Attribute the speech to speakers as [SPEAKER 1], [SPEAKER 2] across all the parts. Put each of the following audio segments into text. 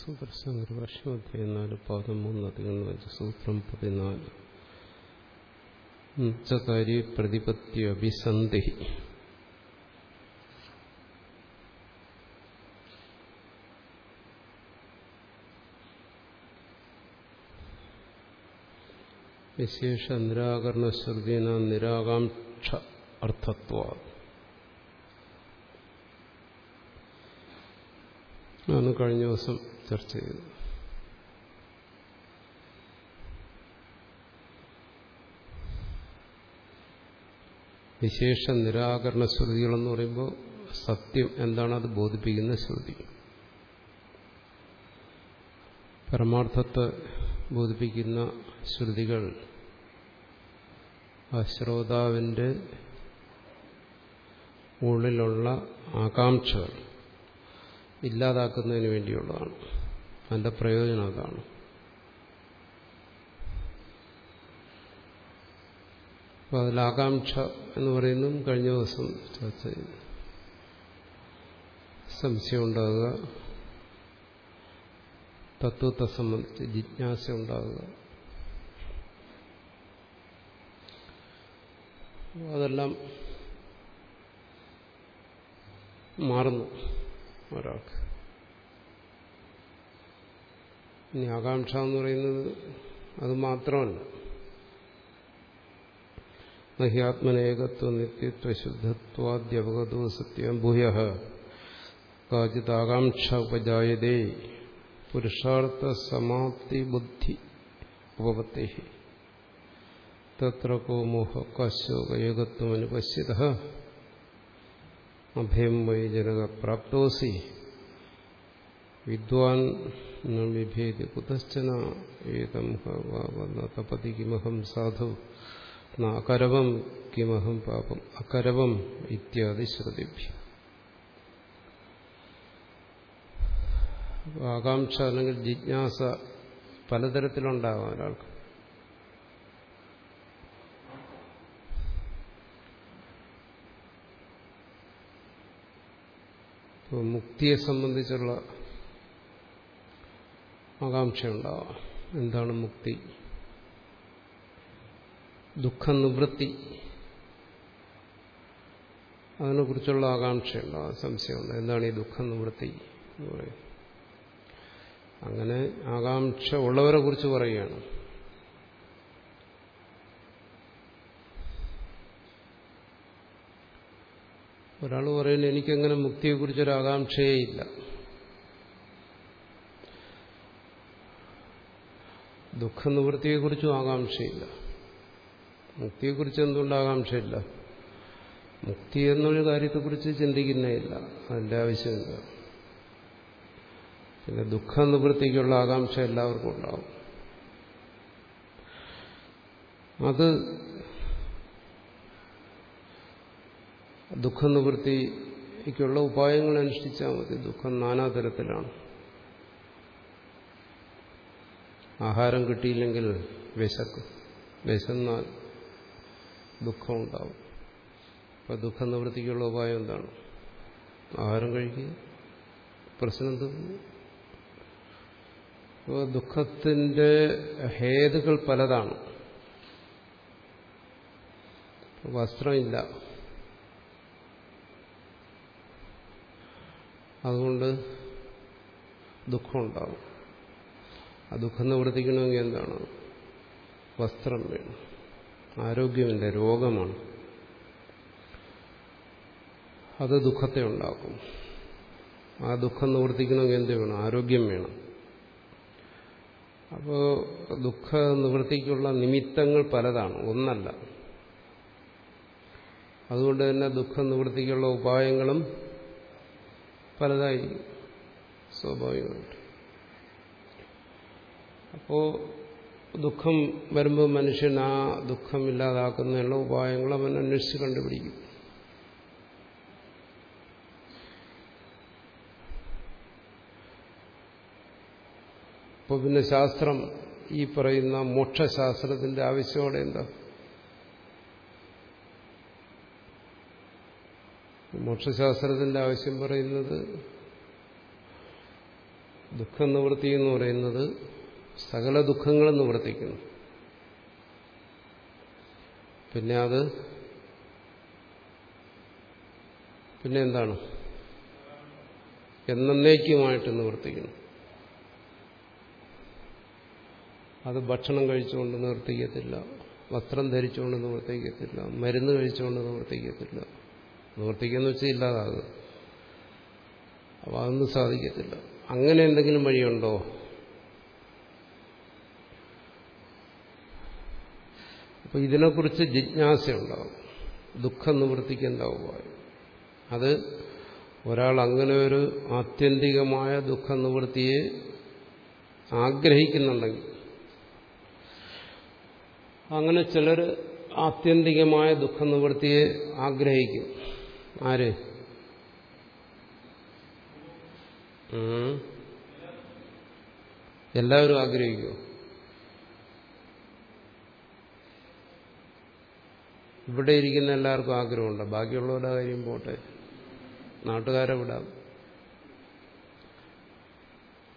[SPEAKER 1] സൂത്രശങ്കരഭാഷ്യോധ്യായം നാല് പാദം മൂന്ന് അധികം വെച്ച് സൂത്രം പതിനാല് ഉച്ചകാരി പ്രതിപത്തി അഭിസന്ധി വിശേഷ നിരാകരണശ്രുതീന നിരാകാംക്ഷ അർത്ഥത്വ ആണ് കഴിഞ്ഞ ദിവസം ചർച്ച ചെയ്തത്. വിശേഷ നിരാകരണ ശ്രുതികളെന്ന് പറയുമ്പോൾ സത്യം എന്താണ് അത് ബോധിപ്പിക്കുന്ന ശ്രുതി. പരമാർത്ഥത്തെ ബോധിപ്പിക്കുന്ന ശ്രുതികൾ ആ ശ്രോതാവിന്റെ ഉള്ളിലുള്ള ആകാംക്ഷകൾ. ഇല്ലാതാക്കുന്നതിന് വേണ്ടിയുള്ളതാണ്. അതിന്റെ പ്രയോജനം അതാണ്. അപ്പോൾ അതിൽ ആകാംക്ഷ എന്ന് പറയുന്നതും കഴിഞ്ഞ ദിവസം ചർച്ച ചെയ്തു. സംശയം ഉണ്ടാകുക തത്വത്തെ സംബന്ധിച്ച് ജിജ്ഞാസ ഉണ്ടാകുക. അതെല്ലാം മാറുന്നു. ഒരാൾക്ക്. ഇനി ആകാംക്ഷ എന്ന് പറയുന്നത് അത് മാത്രമല്ല. നഹ്യാത്മനേകത്വ നിത്യത്വ ശുദ്ധത്വാദ്യവഗതോ സത്യം ഭൂയ കാചിത് ആകാംക്ഷ ഉപജായതേ പുരുഷാർത്ഥ സമാപ്തി ബുദ്ധി ഉപപത്തി. തത്ര കോ മോഹ കശോകയോഗത്വം അനുപശ്യത അഭയം വൈ ജനക പ്രാപ്തോസി. വിദ്വാൻ വിഭേദി കുതശ്ചന ഏതം തപതി കിമഹം സാധു. അകരവം കിമഹം പാപം അകരവം ഇത്യാദി ശ്രുതിഭ്യ. ആകാംക്ഷ അല്ലെങ്കിൽ ജിജ്ഞാസ പലതരത്തിലുണ്ടാകാം ഒരാൾക്ക്. മുക്തിയെ സംബന്ധിച്ചുള്ള ആകാംക്ഷയുണ്ടാവാം. എന്താണ് മുക്തി? ദുഃഖനിവൃത്തി. അതിനെക്കുറിച്ചുള്ള ആകാംക്ഷയുണ്ടാവാം സംശയമുണ്ട്. എന്താണ് ഈ ദുഃഖനിവൃത്തി എന്ന് പറയുന്നത്? അങ്ങനെ ആകാംക്ഷ ഉള്ളവരെ കുറിച്ച് പറയുകയാണ്. ഒരാൾ പറയുന്നത് എനിക്കങ്ങനെ മുക്തിയെക്കുറിച്ചൊരു ആകാംക്ഷയേ ഇല്ല ദുഃഖനിവൃത്തിയെക്കുറിച്ചും ആകാംക്ഷയില്ല. മുക്തിയെക്കുറിച്ച് എന്തുകൊണ്ട് ആകാംക്ഷയില്ല? മുക്തി എന്നൊരു കാര്യത്തെക്കുറിച്ച് ചിന്തിക്കുന്നേയില്ല. അതിന്റെ ആവശ്യമില്ല. പിന്നെ ദുഃഖനിവൃത്തിക്കുള്ള ആകാംക്ഷ എല്ലാവർക്കും ഉണ്ടാവും. അത് ദുഃഖനിവൃത്തിക്കുള്ള ഉപായങ്ങൾ അനുഷ്ഠിച്ചാൽ മതി. ദുഃഖം നാനാതരത്തിലാണ്. ആഹാരം കിട്ടിയില്ലെങ്കിൽ വിശക്കും. വിശന്നാൽ ദുഃഖമുണ്ടാവും. അപ്പം ദുഃഖനിവൃത്തിക്കുള്ള ഉപായം എന്താണ്? ആഹാരം കഴിക്കുക. പ്രശ്നം തീർന്നു. അപ്പോൾ ദുഃഖത്തിന്റെ ഹേതുക്കൾ പലതാണ്. വസ്ത്രമില്ല. അതുകൊണ്ട് ദുഃഖമുണ്ടാകും. ആ ദുഃഖം നിവർത്തിക്കണമെങ്കിൽ എന്താണ്? വസ്ത്രം വേണം. ആരോഗ്യമില്ല രോഗമാണ്. അത് ദുഃഖത്തെ ഉണ്ടാക്കും. ആ ദുഃഖം നിവർത്തിക്കണമെങ്കിൽ എന്ത് വേണം? ആരോഗ്യം വേണം. അപ്പോൾ ദുഃഖ നിവൃത്തിക്കുള്ള നിമിത്തങ്ങൾ പലതാണ്. ഒന്നല്ല. അതുകൊണ്ട് തന്നെ ദുഃഖ നിവൃത്തിക്കുള്ള ഉപായങ്ങളും പലതായിരിക്കും സ്വാഭാവികമായിട്ട്. അപ്പോ ദുഃഖം വരുമ്പോൾ മനുഷ്യൻ ആ ദുഃഖം ഇല്ലാതാക്കുന്നതിനുള്ള ഉപായങ്ങൾ അവൻ അന്വേഷിച്ച് കണ്ടുപിടിക്കും. അപ്പോൾ പിന്നെ ശാസ്ത്രം ഈ പറയുന്ന മോക്ഷശാസ്ത്രത്തിന്റെ ആവശ്യമോടെ എന്താ? മോക്ഷശാസ്ത്രത്തിന്റെ ആവശ്യം പറയുന്നത് ദുഃഖ നിവൃത്തി എന്ന് പറയുന്നത് സകല ദുഃഖങ്ങളും നിവർത്തിക്കുന്നു. പിന്നെ അത് പിന്നെ എന്താണ്? എന്നേക്കുമായിട്ട് നിവർത്തിക്കുന്നു. അത് ഭക്ഷണം കഴിച്ചുകൊണ്ട് നിവർത്തിക്കത്തില്ല വസ്ത്രം ധരിച്ചുകൊണ്ട് നിവർത്തിക്കത്തില്ല മരുന്ന് കഴിച്ചുകൊണ്ട് നിവർത്തിക്കത്തില്ല. നിവർത്തിക്കുന്ന വെച്ചാൽ ഇല്ലാതാകുക അപ്പോൾ അതൊന്നും സാധിക്കത്തില്ല. അങ്ങനെ എന്തെങ്കിലും വഴിയുണ്ടോ? അപ്പോൾ ഇതിനെക്കുറിച്ച് ജിജ്ഞാസയുണ്ടാവും. ദുഃഖം ഉപായം അത് ഒരാൾ അങ്ങനെ ഒരു ആത്യന്തികമായ ദുഃഖ നിവൃത്തിയെ ആഗ്രഹിക്കുന്നുണ്ടെങ്കിൽ അങ്ങനെ ചിലർ ആത്യന്തികമായ ദുഃഖ നിവൃത്തിയെ ആഗ്രഹിക്കും. ആര്? എല്ലാവരും ആഗ്രഹിക്കുമോ ഇവിടെ ഇരിക്കുന്ന എല്ലാവർക്കും ആഗ്രഹമുണ്ട്? ബാക്കിയുള്ളവരുടെ കാര്യം പോട്ടെ. നാട്ടുകാരെ വിടാം.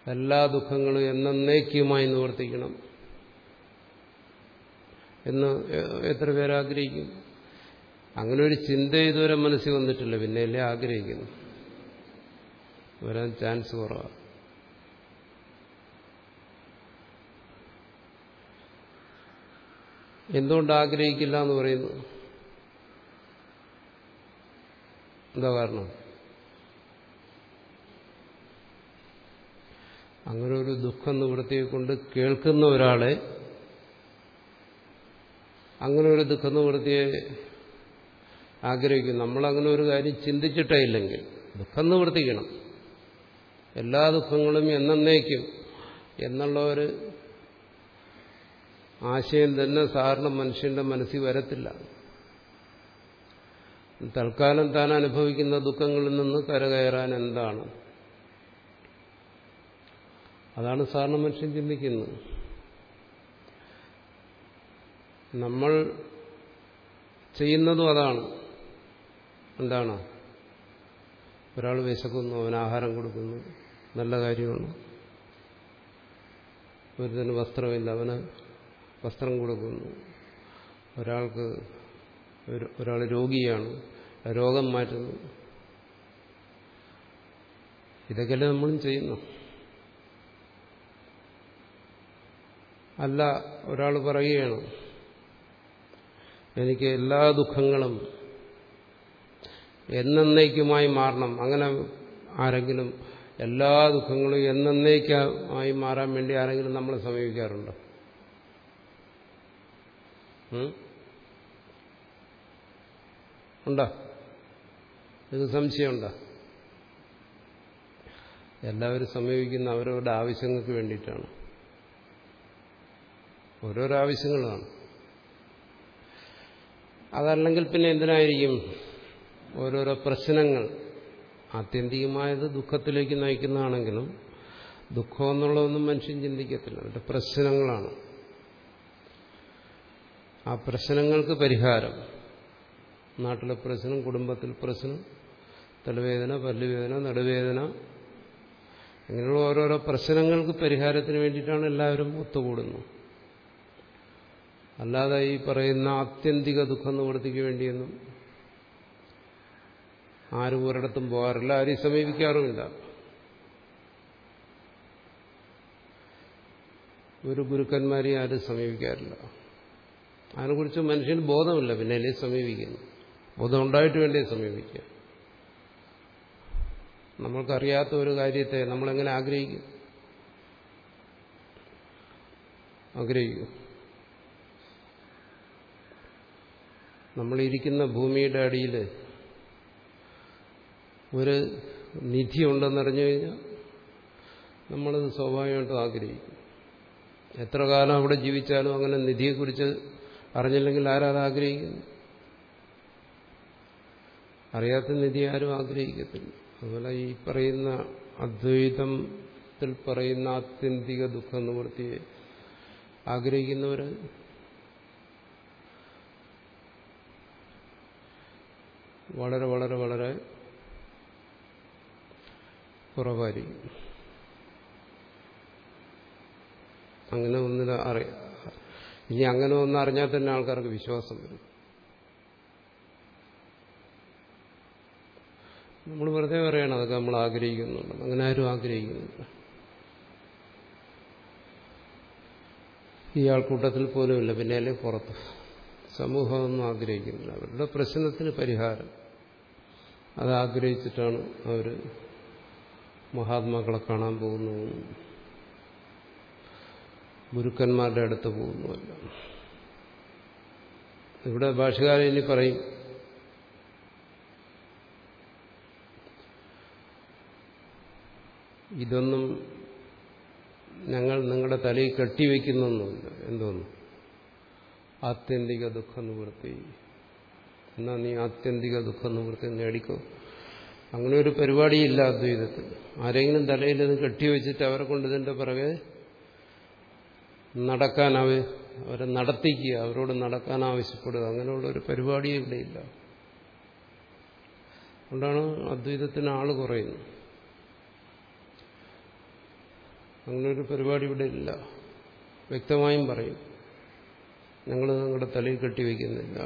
[SPEAKER 1] എല്ലാ ദുഃഖങ്ങളും എന്നേക്കുമായി നിവർത്തിക്കണം. എന്ന് എത്ര പേരാഗ്രഹിക്കും അങ്ങനെ ഒരു ചിന്ത ഇതുവരെ മനസ്സിൽ വന്നിട്ടില്ല. പിന്നെയല്ലേ ആഗ്രഹിക്കുന്നു. വരാൻ ചാൻസ് കുറവാണ് എന്തുകൊണ്ട് ആഗ്രഹിക്കില്ല എന്ന് പറയുന്നു? എന്താ കാരണം? അങ്ങനെ ഒരു ദുഃഖം നിവൃത്തിയെക്കൊണ്ട് കേൾക്കുന്ന ഒരാളെ അങ്ങനെ ഒരു ദുഃഖ നിവൃത്തിയെ ആഗ്രഹിക്കും. നമ്മളങ്ങനെ ഒരു കാര്യം ചിന്തിച്ചിട്ടേ ഇല്ലെങ്കിൽ ദുഃഖം നിവർത്തിക്കണം. എല്ലാ ദുഃഖങ്ങളും എന്നേക്കും എന്നുള്ള ഒരു ആശയം തന്നെ സാറിന് മനുഷ്യന്റെ മനസ്സിൽ വരത്തില്ല. തൽക്കാലം താൻ അനുഭവിക്കുന്ന ദുഃഖങ്ങളിൽ നിന്ന് കരകയറാൻ എന്താണ്? അതാണ് സാറിന് മനുഷ്യൻ ചിന്തിക്കുന്നത്. നമ്മൾ ചെയ്യുന്നതും അതാണ്. എന്താണ്? ഒരാൾ വിശക്കുന്നു അവന് ആഹാരം കൊടുക്കുന്നു നല്ല കാര്യമാണ്. ഒരുത്തന് വസ്ത്രമില്ല അവന് വസ്ത്രം കൊടുക്കുന്നു. ഒരാൾക്ക് ഒരാൾ രോഗിയാണ് രോഗം മാറ്റുന്നു. ഇതൊക്കെയല്ലേ നമ്മളും ചെയ്യുന്നു. അല്ല ഒരാൾ പറയുകയാണ് എനിക്ക് എല്ലാ ദുഃഖങ്ങളും എന്നേക്കുമായി മാറണം. അങ്ങനെ ആരെങ്കിലും എല്ലാ ദുഃഖങ്ങളും എന്നേക്കുമായി മാറാൻ വേണ്ടി ആരെങ്കിലും നമ്മളെ സമീപിക്കാറുണ്ടോ? ഉണ്ടോ? ഇത് സംശയമുണ്ടോ? എല്ലാവരും സമീപിക്കുന്ന അവരവരുടെ ആവശ്യങ്ങൾക്ക് വേണ്ടിയിട്ടാണ്. ഓരോരോ ആവശ്യങ്ങളാണ് അതല്ലെങ്കിൽ പിന്നെ എന്തിനായിരിക്കും? ഓരോരോ പ്രശ്നങ്ങൾ. ആത്യന്തികമായത് ദുഃഖത്തിലേക്ക് നയിക്കുന്നതാണെങ്കിലും ദുഃഖം എന്നുള്ളതൊന്നും മനുഷ്യൻ ചിന്തിക്കത്തില്ല. അവരുടെ പ്രശ്നങ്ങളാണ്. ആ പ്രശ്നങ്ങൾക്ക് പരിഹാരം. നാട്ടിലെ പ്രശ്നം കുടുംബത്തിൽ പ്രശ്നം തലവേദന പല്ലുവേദന നടുവേദന ഇങ്ങനെയുള്ള ഓരോരോ പ്രശ്നങ്ങൾക്ക് പരിഹാരത്തിന് വേണ്ടിയിട്ടാണ് എല്ലാവരും ഒത്തുകൂടുന്നത്. അല്ലാതെ ഈ പറയുന്ന ആത്യന്തിക ദുഃഖ നിവൃത്തിക്ക് വേണ്ടിയൊന്നും ആരും ഒരിടത്തും പോകാറില്ല ആരും സമീപിക്കാറുമില്ല. ഒരു ഗുരുക്കന്മാരെയും ആരും സമീപിക്കാറില്ല. അതിനെക്കുറിച്ച് മനുഷ്യന് ബോധമില്ല പിന്നെ എന്നെ സമീപിക്കുന്നു. ബോധം ഉണ്ടായിട്ട് വേണ്ടേ സമീപിക്കുക നമ്മൾക്കറിയാത്ത ഒരു കാര്യത്തെ നമ്മളെങ്ങനെ ആഗ്രഹിക്കും? ആഗ്രഹിക്കും. നമ്മളിരിക്കുന്ന ഭൂമിയുടെ അടിയിൽ ഒരു നിധി ഉണ്ടെന്നറിഞ്ഞു കഴിഞ്ഞാൽ നമ്മളത് സ്വാഭാവികമായിട്ടും ആഗ്രഹിക്കും. എത്ര കാലം അവിടെ ജീവിച്ചാലും അങ്ങനെ നിധിയെക്കുറിച്ച് അറിഞ്ഞില്ലെങ്കിൽ ആരാത് ആഗ്രഹിക്കുന്നു? അറിയാത്ത നിധി ആരും ആഗ്രഹിക്കത്തില്ല. അതുപോലെ ഈ പറയുന്ന അദ്വൈതത്തിൽ പറയുന്ന ആത്യന്തിക ദുഃഖ നിവൃത്തിയെ ആഗ്രഹിക്കുന്നവർ വളരെ വളരെ വളരെ കുറവായിരിക്കും. അങ്ങനെ ഒന്നിനെ അറിയ ഇനി അങ്ങനെ ഒന്നും അറിഞ്ഞാൽ തന്നെ ആൾക്കാർക്ക് വിശ്വാസം വരും. നമ്മൾ വെറുതെ പറയണം അതൊക്കെ നമ്മൾ ആഗ്രഹിക്കുന്നുണ്ട്. അങ്ങനെ ആരും ആഗ്രഹിക്കുന്നില്ല. ഈ ആൾക്കൂട്ടത്തിൽ പോലുമില്ല പിന്നെ അല്ലെങ്കിൽ പുറത്ത്? സമൂഹമൊന്നും ആഗ്രഹിക്കുന്നില്ല. അവരുടെ പ്രശ്നത്തിന് പരിഹാരം. അത് ആഗ്രഹിച്ചിട്ടാണ് അവർ മഹാത്മാക്കളെ കാണാൻ പോകുന്നു. ഗുരുക്കന്മാരുടെ അടുത്ത് പോകുന്നുമല്ല ഇവിടെ ഭാഷകാരൻ ഇനി പറയും. ഇതൊന്നും ഞങ്ങൾ നിങ്ങളുടെ തലയിൽ കെട്ടിവെക്കുന്നൊന്നുമില്ല. എന്തോന്നു? ആത്യന്തിക ദുഃഖ നിവൃത്തി. എന്നാ നീ ആത്യന്തിക ദുഃഖ നിവൃത്തി നേടിക്കോ? അങ്ങനെ ഒരു പരിപാടിയില്ല അദ്വൈതത്തിൽ ആരെങ്കിലും തലയിൽ ഇത് കെട്ടിവെച്ചിട്ട് അവരെ കൊണ്ട് ഇതിന്റെ പിറകെ നടക്കാൻ അവ അവരെ നടത്തിക്കുക അവരോട് നടക്കാൻ ആവശ്യപ്പെടുക അങ്ങനെയുള്ള ഒരു പരിപാടിയും ഇവിടെയില്ല അതുകൊണ്ടാണ് അദ്വൈതത്തിന് ആൾ കുറയുന്നത് അങ്ങനൊരു പരിപാടി ഇവിടെ ഇല്ല. വ്യക്തമായും പറയും ഞങ്ങൾ നിങ്ങളുടെ തലയിൽ കെട്ടിവെക്കുന്നില്ല.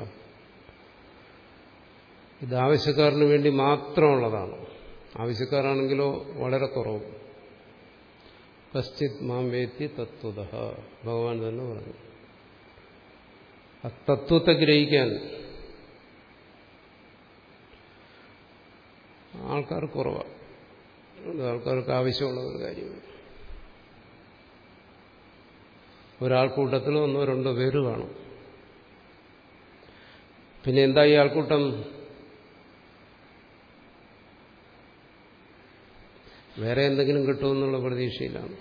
[SPEAKER 1] ഇത് ആവശ്യക്കാരന് വേണ്ടി മാത്രമുള്ളതാണ്. ആവശ്യക്കാരാണെങ്കിലോ വളരെ കുറവ്. കശ്ചിത് മാം വേത്തി തത്വത. ഭഗവാൻ തന്നെ പറഞ്ഞു. ആ തത്വത്തെ ഗ്രഹിക്കാൻ ആൾക്കാർ കുറവാണ് ആൾക്കാർക്ക് ആവശ്യമുള്ള ഒരു കാര്യമാണ് ഒരാൾക്കൂട്ടത്തിൽ ഒന്നോ രണ്ടോ പേര് കാണും. പിന്നെ എന്താ ഈ ആൾക്കൂട്ടം വേറെ എന്തെങ്കിലും കിട്ടുമെന്നുള്ള പ്രതീക്ഷയിലാണ്.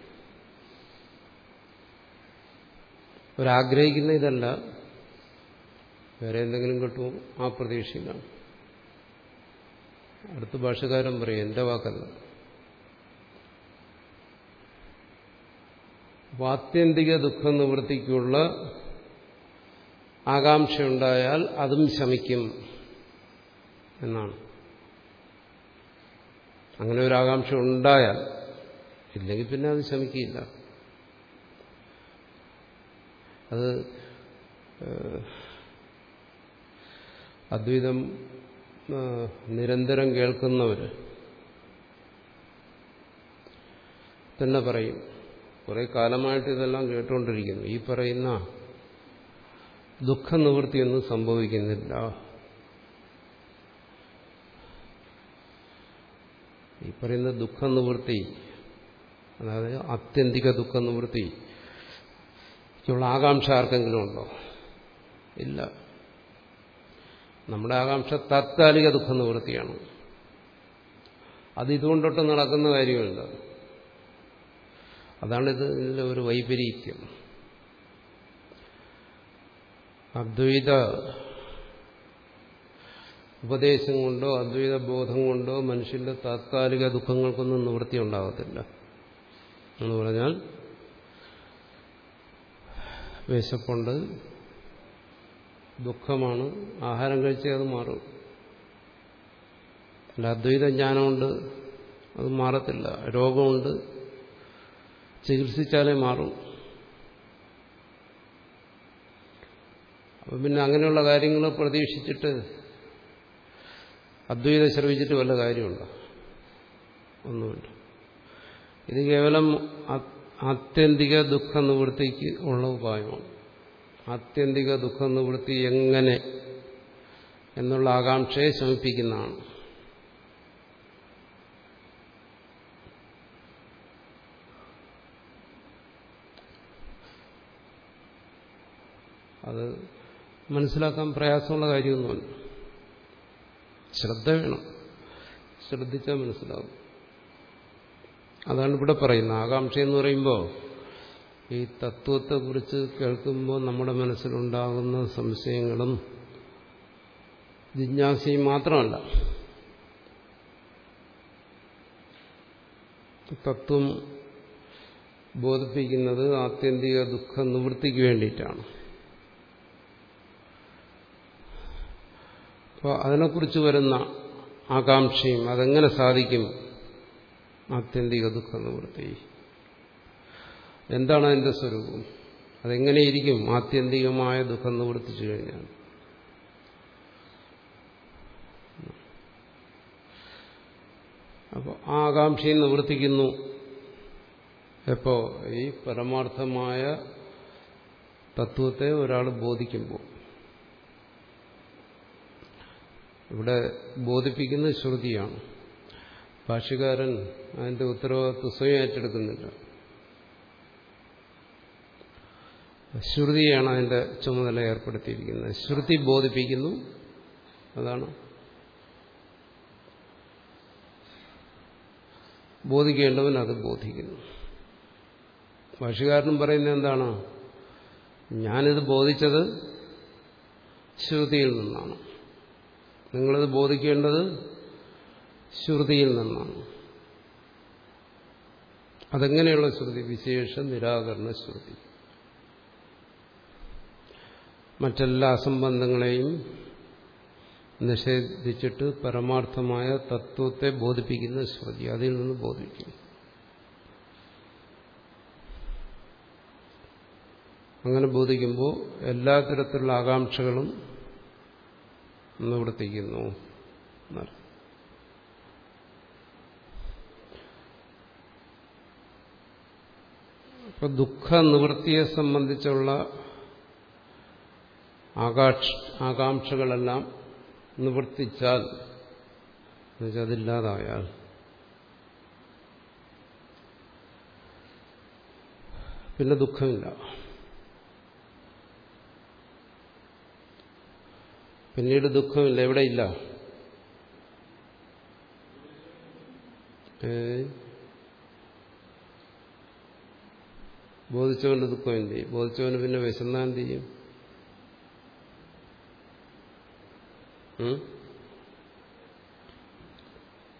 [SPEAKER 1] ഒരാഗ്രഹിക്കുന്ന ഇതല്ല. വേറെ എന്തെങ്കിലും കിട്ടുമോ ആ പ്രതീക്ഷയിലാണ്. അടുത്ത ഭാഷകാരൻ പറയും എന്റെ വാക്കല്ല. ആത്യന്തിക ദുഃഖ നിവൃത്തിക്കുള്ള ആകാംക്ഷയുണ്ടായാൽ അതും ശമിക്കും എന്നാണ്. അങ്ങനെ ഒരു ആകാംക്ഷ ഉണ്ടായാൽ ഇല്ലെങ്കിൽ പിന്നെ അത് ശമിക്കില്ല. അത് അദ്വൈതം നിരന്തരം കേൾക്കുന്നവർ തന്നെ പറയും. കുറെ കാലമായിട്ട് ഇതെല്ലാം കേട്ടുകൊണ്ടിരിക്കുന്നു ഈ പറയുന്ന ദുഃഖ നിവൃത്തിയൊന്നും സംഭവിക്കുന്നില്ല. ഈ പറയുന്ന ദുഃഖ നിവൃത്തി അതായത് ആത്യന്തിക ദുഃഖ നിവൃത്തി ഉള്ള ആകാംക്ഷ ആർക്കെങ്കിലും ഉണ്ടോ? ഇല്ല. നമ്മുടെ ആകാംക്ഷ താത്കാലിക ദുഃഖ നിവൃത്തിയാണ് അത് നടക്കുന്ന കാര്യമില്ല അതാണ് ഇത് ഇതിന്റെ ഒരു വൈപരീത്യം. അദ്വൈത ഉപദേശം കൊണ്ടോ അദ്വൈത ബോധം കൊണ്ടോ മനുഷ്യന്റെ താത്കാലിക ദുഃഖങ്ങൾക്കൊന്നും നിവൃത്തി ഉണ്ടാകത്തില്ല എന്ന് പറഞ്ഞാൽ വിശപ്പുണ്ട് ദുഃഖമാണ് ആഹാരം കഴിച്ചേ അത് മാറും. അല്ല അദ്വൈത ജ്ഞാനമുണ്ട് അത് മാറത്തില്ല. രോഗമുണ്ട് ചികിത്സിച്ചാലേ മാറും. അപ്പം പിന്നെ അങ്ങനെയുള്ള കാര്യങ്ങൾ പ്രതീക്ഷിച്ചിട്ട് അദ്വൈതം ശ്രമിച്ചിട്ട് വല്ല കാര്യമുണ്ടോ? ഒന്നുമില്ല. ഇത് കേവലം ആത്യന്തിക ദുഃഖ നിവൃത്തിക്ക് ഉള്ള ഉപായമാണ്. ആത്യന്തിക ദുഃഖ നിവൃത്തി എങ്ങനെ എന്നുള്ള ആകാംക്ഷയെ ശമിപ്പിക്കുന്നതാണ്. അത് മനസ്സിലാക്കാൻ പ്രയാസമുള്ള കാര്യമൊന്നുമല്ല. ശ്രദ്ധ വേണം. ശ്രദ്ധിച്ചാൽ മനസ്സിലാവും. അതാണ് ഇവിടെ പറയുന്നത്. ആകാംക്ഷ എന്ന് പറയുമ്പോൾ ഈ തത്വത്തെക്കുറിച്ച് കേൾക്കുമ്പോൾ നമ്മുടെ മനസ്സിലുണ്ടാകുന്ന സംശയങ്ങളും ജിജ്ഞാസയും മാത്രമല്ല. തത്വം ബോധിപ്പിക്കുന്നത് ആത്യന്തിക ദുഃഖ നിവൃത്തിക്ക് വേണ്ടിയിട്ടാണ്. അപ്പോൾ അതിനെക്കുറിച്ച് വരുന്ന ആകാംക്ഷയും അതെങ്ങനെ സാധിക്കും? ആത്യന്തിക ദുഃഖ നിവൃത്തി എന്താണ് അതിന്റെ സ്വരൂപം? അതെങ്ങനെയിരിക്കും ആത്യന്തികമായ ദുഃഖം നിവർത്തിച്ചു കഴിഞ്ഞാൽ? അപ്പോൾ ആ ആകാംക്ഷയും നിവർത്തിക്കുന്നു. എപ്പോ? ഈ പരമാർത്ഥമായ തത്വത്തെ ഒരാൾ ബോധിക്കുമ്പോൾ. ഇവിടെ ബോധിപ്പിക്കുന്നത് ശ്രുതിയാണ്. ഭാഷകാരൻ അതിന്റെ ഉത്തരവാദിത്വം സ്വയം ഏറ്റെടുക്കുന്നില്ല. ശ്രുതിയാണ് അതിന്റെ ചുമതല ഏർപ്പെടുത്തിയിരിക്കുന്നത്. ശ്രുതി ബോധിപ്പിക്കുന്നു. അതാണ്. ബോധിക്കേണ്ടവൻ അത് ബോധിക്കുന്നു. ഭാഷകാരനും പറയുന്നത് എന്താണ്? ഞാനിത് ബോധിച്ചത് ശ്രുതിയിൽ നിന്നാണ്. നിങ്ങളിത് ബോധിക്കേണ്ടത് ശ്രുതിയിൽ നിന്നാണ്. അതെങ്ങനെയുള്ള ശ്രുതി? വിശേഷ നിരാകരണ ശ്രുതി. മറ്റെല്ലാ അസംബന്ധങ്ങളെയും നിഷേധിച്ചിട്ട് പരമാർത്ഥമായ തത്വത്തെ ബോധിപ്പിക്കുന്ന ശ്രുതി. അതിൽ നിന്ന് ബോധിക്കും. അങ്ങനെ ബോധിക്കുമ്പോൾ എല്ലാ തരത്തിലുള്ള ആകാംക്ഷകളും നിവർത്തിക്കുന്നു അപ്പൊ ദുഃഖ നിവൃത്തിയെ സംബന്ധിച്ചുള്ള ആകാക്ഷ ആകാംക്ഷകളെല്ലാം നിവർത്തിച്ചാൽ അതില്ലാതായാൽ. പിന്നെ ദുഃഖമില്ല. പിന്നീട് ദുഃഖമില്ല. എവിടെയില്ല ബോധിച്ചവന്റെ ചെയ്യും? ബോധിച്ചവന് പിന്നെ വിശന്നാൻ ചെയ്യും?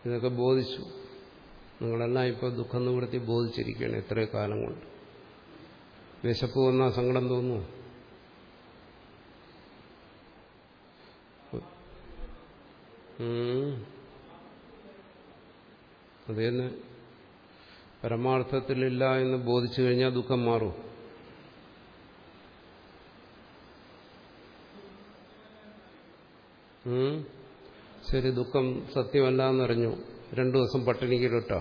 [SPEAKER 1] ഇതൊക്കെ ബോധിച്ചു. നിങ്ങളെല്ലാം ഇപ്പോൾ ദുഃഖം നിവൃത്തി ബോധിച്ചിരിക്കുകയാണ് എത്ര കാലം കൊണ്ട്. വിശപ്പ് വന്നാൽ സങ്കടം തോന്നുന്നു അതേന്ന് പരമാർത്ഥത്തിലില്ല എന്ന് ബോധിച്ചു കഴിഞ്ഞാൽ ദുഃഖം മാറും. ശരി ദുഃഖം സത്യമല്ല എന്നറിഞ്ഞു രണ്ടു ദിവസം പട്ടിണിക്കിലിട്ട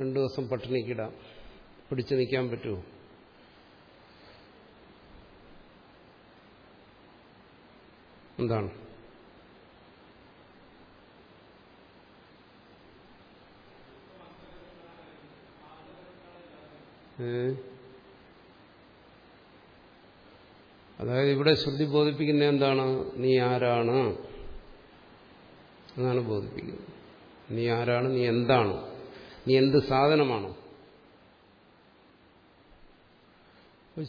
[SPEAKER 1] രണ്ടു ദിവസം പട്ടിണിക്കിടാം. പിടിച്ചു നിൽക്കാൻ പറ്റുമോ എന്താണ്? അതായത് ഇവിടെ ശ്രുതി ബോധിപ്പിക്കുന്ന എന്താണ്? നീ ആരാണ്? എന്നാണ് ബോധിപ്പിക്കുന്നത്. നീ ആരാണ്? നീ എന്താണ്? നീ എന്ത് സാധനമാണ്?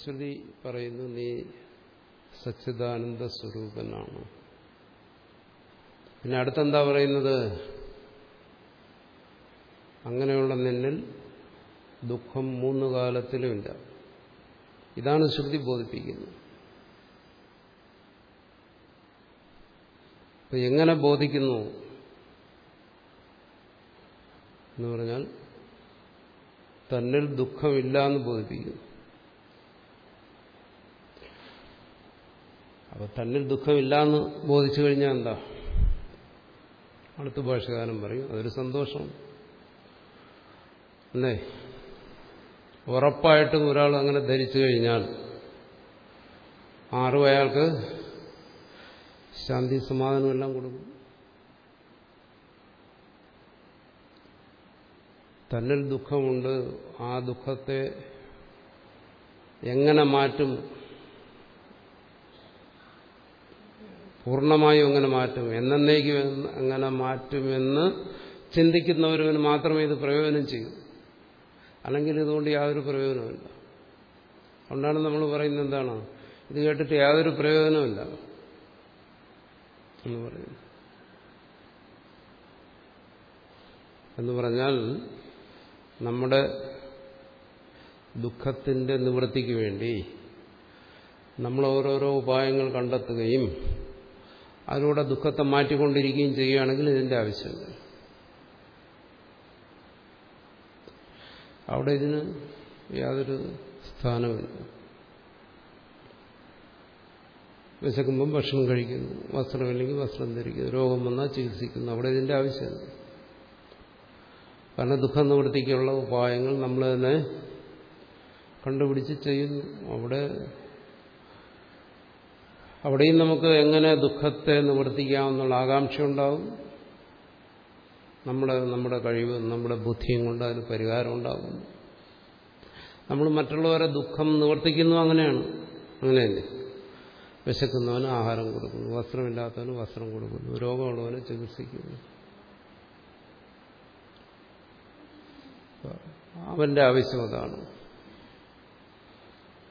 [SPEAKER 1] ശ്രുതി പറയുന്നു നീ സച്ചിദാനന്ദ സ്വരൂപനാണ് പിന്നെ അടുത്തെന്താ പറയുന്നത്? അങ്ങനെയുള്ള നിന്നിൽ ദുഃഖം മൂന്ന് കാലത്തിലുമില്ല. ഇതാണ് ശ്രുതി ബോധിപ്പിക്കുന്നത്. അപ്പൊ എങ്ങനെ ബോധിക്കുന്നു? എന്ന് പറഞ്ഞാൽ തന്നിൽ ദുഃഖമില്ല എന്ന് ബോധിപ്പിക്കുന്നു. അപ്പൊ തന്നിൽ ദുഃഖമില്ല എന്ന് ബോധിച്ചു കഴിഞ്ഞാൽ എന്താ? അടുത്ത ഭാഷകാരൻ പറയും അതൊരു സന്തോഷം. അല്ലേ? ഉറപ്പായിട്ടും ഒരാൾ അങ്ങനെ ധരിച്ചു കഴിഞ്ഞാൽ ആറും അയാൾക്ക് ശാന്തി സമാധാനം എല്ലാം കൊടുക്കും. തന്നിൽ ദുഃഖമുണ്ട് ആ ദുഃഖത്തെ എങ്ങനെ മാറ്റും പൂർണമായും അങ്ങനെ മാറ്റും. എന്നേക്കും അങ്ങനെ മാറ്റുമെന്ന് ചിന്തിക്കുന്നവരവന് മാത്രമേ ഇത് പ്രയോജനം ചെയ്യൂ. അല്ലെങ്കിൽ ഇതുകൊണ്ട് യാതൊരു പ്രയോജനമില്ല അതുകൊണ്ടാണ് നമ്മൾ പറയുന്നത് എന്താണ്? ഇത് കേട്ടിട്ട് യാതൊരു പ്രയോജനമില്ല എന്ന് പറയുന്നു എന്ന് പറഞ്ഞാൽ നമ്മുടെ ദുഃഖത്തിന്റെ നിവൃത്തിക്ക് വേണ്ടി നമ്മൾ ഓരോരോ ഉപായങ്ങൾ കണ്ടെത്തുകയും അതിലൂടെ ദുഃഖത്തെ മാറ്റിക്കൊണ്ടിരിക്കുകയും ചെയ്യുകയാണെങ്കിൽ ഇതിന്റെ ആവശ്യമില്ല അവിടെ ഇതിന് യാതൊരു സ്ഥാനമില്ല വിശക്കുമ്പം ഭക്ഷണം കഴിക്കുന്നു. വസ്ത്രമില്ലെങ്കിൽ വസ്ത്രം ധരിക്കുന്നു. രോഗം വന്നാൽ ചികിത്സിക്കുന്നു. അവിടെ ഇതിന്റെ ആവശ്യമില്ല. കാരണം ദുഃഖം നിവൃത്തിക്കുള്ള ഉപായങ്ങൾ നമ്മൾ തന്നെ കണ്ടുപിടിച്ച് ചെയ്യുന്നു. അവിടെ അവിടെയും നമുക്ക് എങ്ങനെ ദുഃഖത്തെ നിവർത്തിക്കാമെന്നുള്ള ആകാംക്ഷ ഉണ്ടാവും. നമ്മുടെ നമ്മുടെ കഴിവ് നമ്മുടെ ബുദ്ധിയും കൊണ്ട് അതിന് പരിഹാരം ഉണ്ടാകും നമ്മൾ മറ്റുള്ളവരെ ദുഃഖം നിവർത്തിക്കുന്നു അങ്ങനെയാണ്. അങ്ങനെയല്ലേ? വിശക്കുന്നവന് ആഹാരം കൊടുക്കുന്നു വസ്ത്രമില്ലാത്തവന് വസ്ത്രം കൊടുക്കുന്നു രോഗമുള്ളവന് ചികിത്സിക്കുന്നു. അവന്റെ ആവശ്യം അതാണ്.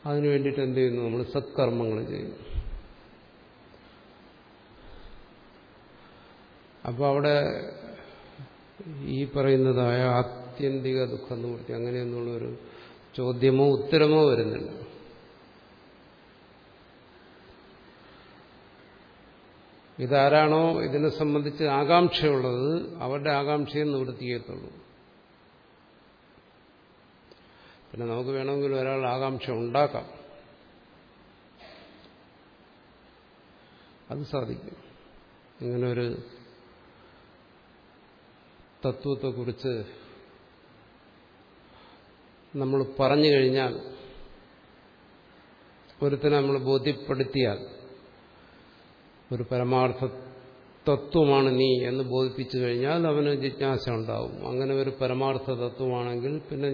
[SPEAKER 1] അതിനു വേണ്ടിയിട്ട് എന്ത് ചെയ്യുന്നു? നമ്മൾ സത്കർമ്മങ്ങൾ ചെയ്യുന്നു. അപ്പോൾ അവിടെ ഈ പറയുന്നതായ ആത്യന്തിക ദുഃഖ നിവൃത്തി അങ്ങനെയൊന്നുള്ളൊരു ചോദ്യമോ ഉത്തരമോ വരുന്നില്ല. ഇതാരാണോ ഇതിനെ സംബന്ധിച്ച് ആകാംക്ഷയുള്ളത് അവരുടെ ആകാംക്ഷയെ നിവൃത്തിയേത്തുള്ളൂ പിന്നെ നമുക്ക് വേണമെങ്കിൽ ഒരാൾ ആകാംക്ഷ ഉണ്ടാക്കാം. അത് സാധിക്കും. ഇങ്ങനെ ഒരു തത്വത്തെക്കുറിച്ച് നമ്മൾ പറഞ്ഞു കഴിഞ്ഞാൽ ഒരുത്തിനെ നമ്മൾ ബോധ്യപ്പെടുത്തിയാൽ ഒരു പരമാർത്ഥ തത്വമാണ് നീ എന്ന് ബോധിപ്പിച്ചു കഴിഞ്ഞാൽ അവന് ജിജ്ഞാസ ഉണ്ടാവും. അങ്ങനെ ഒരു പരമാർത്ഥ തത്വമാണെങ്കിൽ പിന്നെ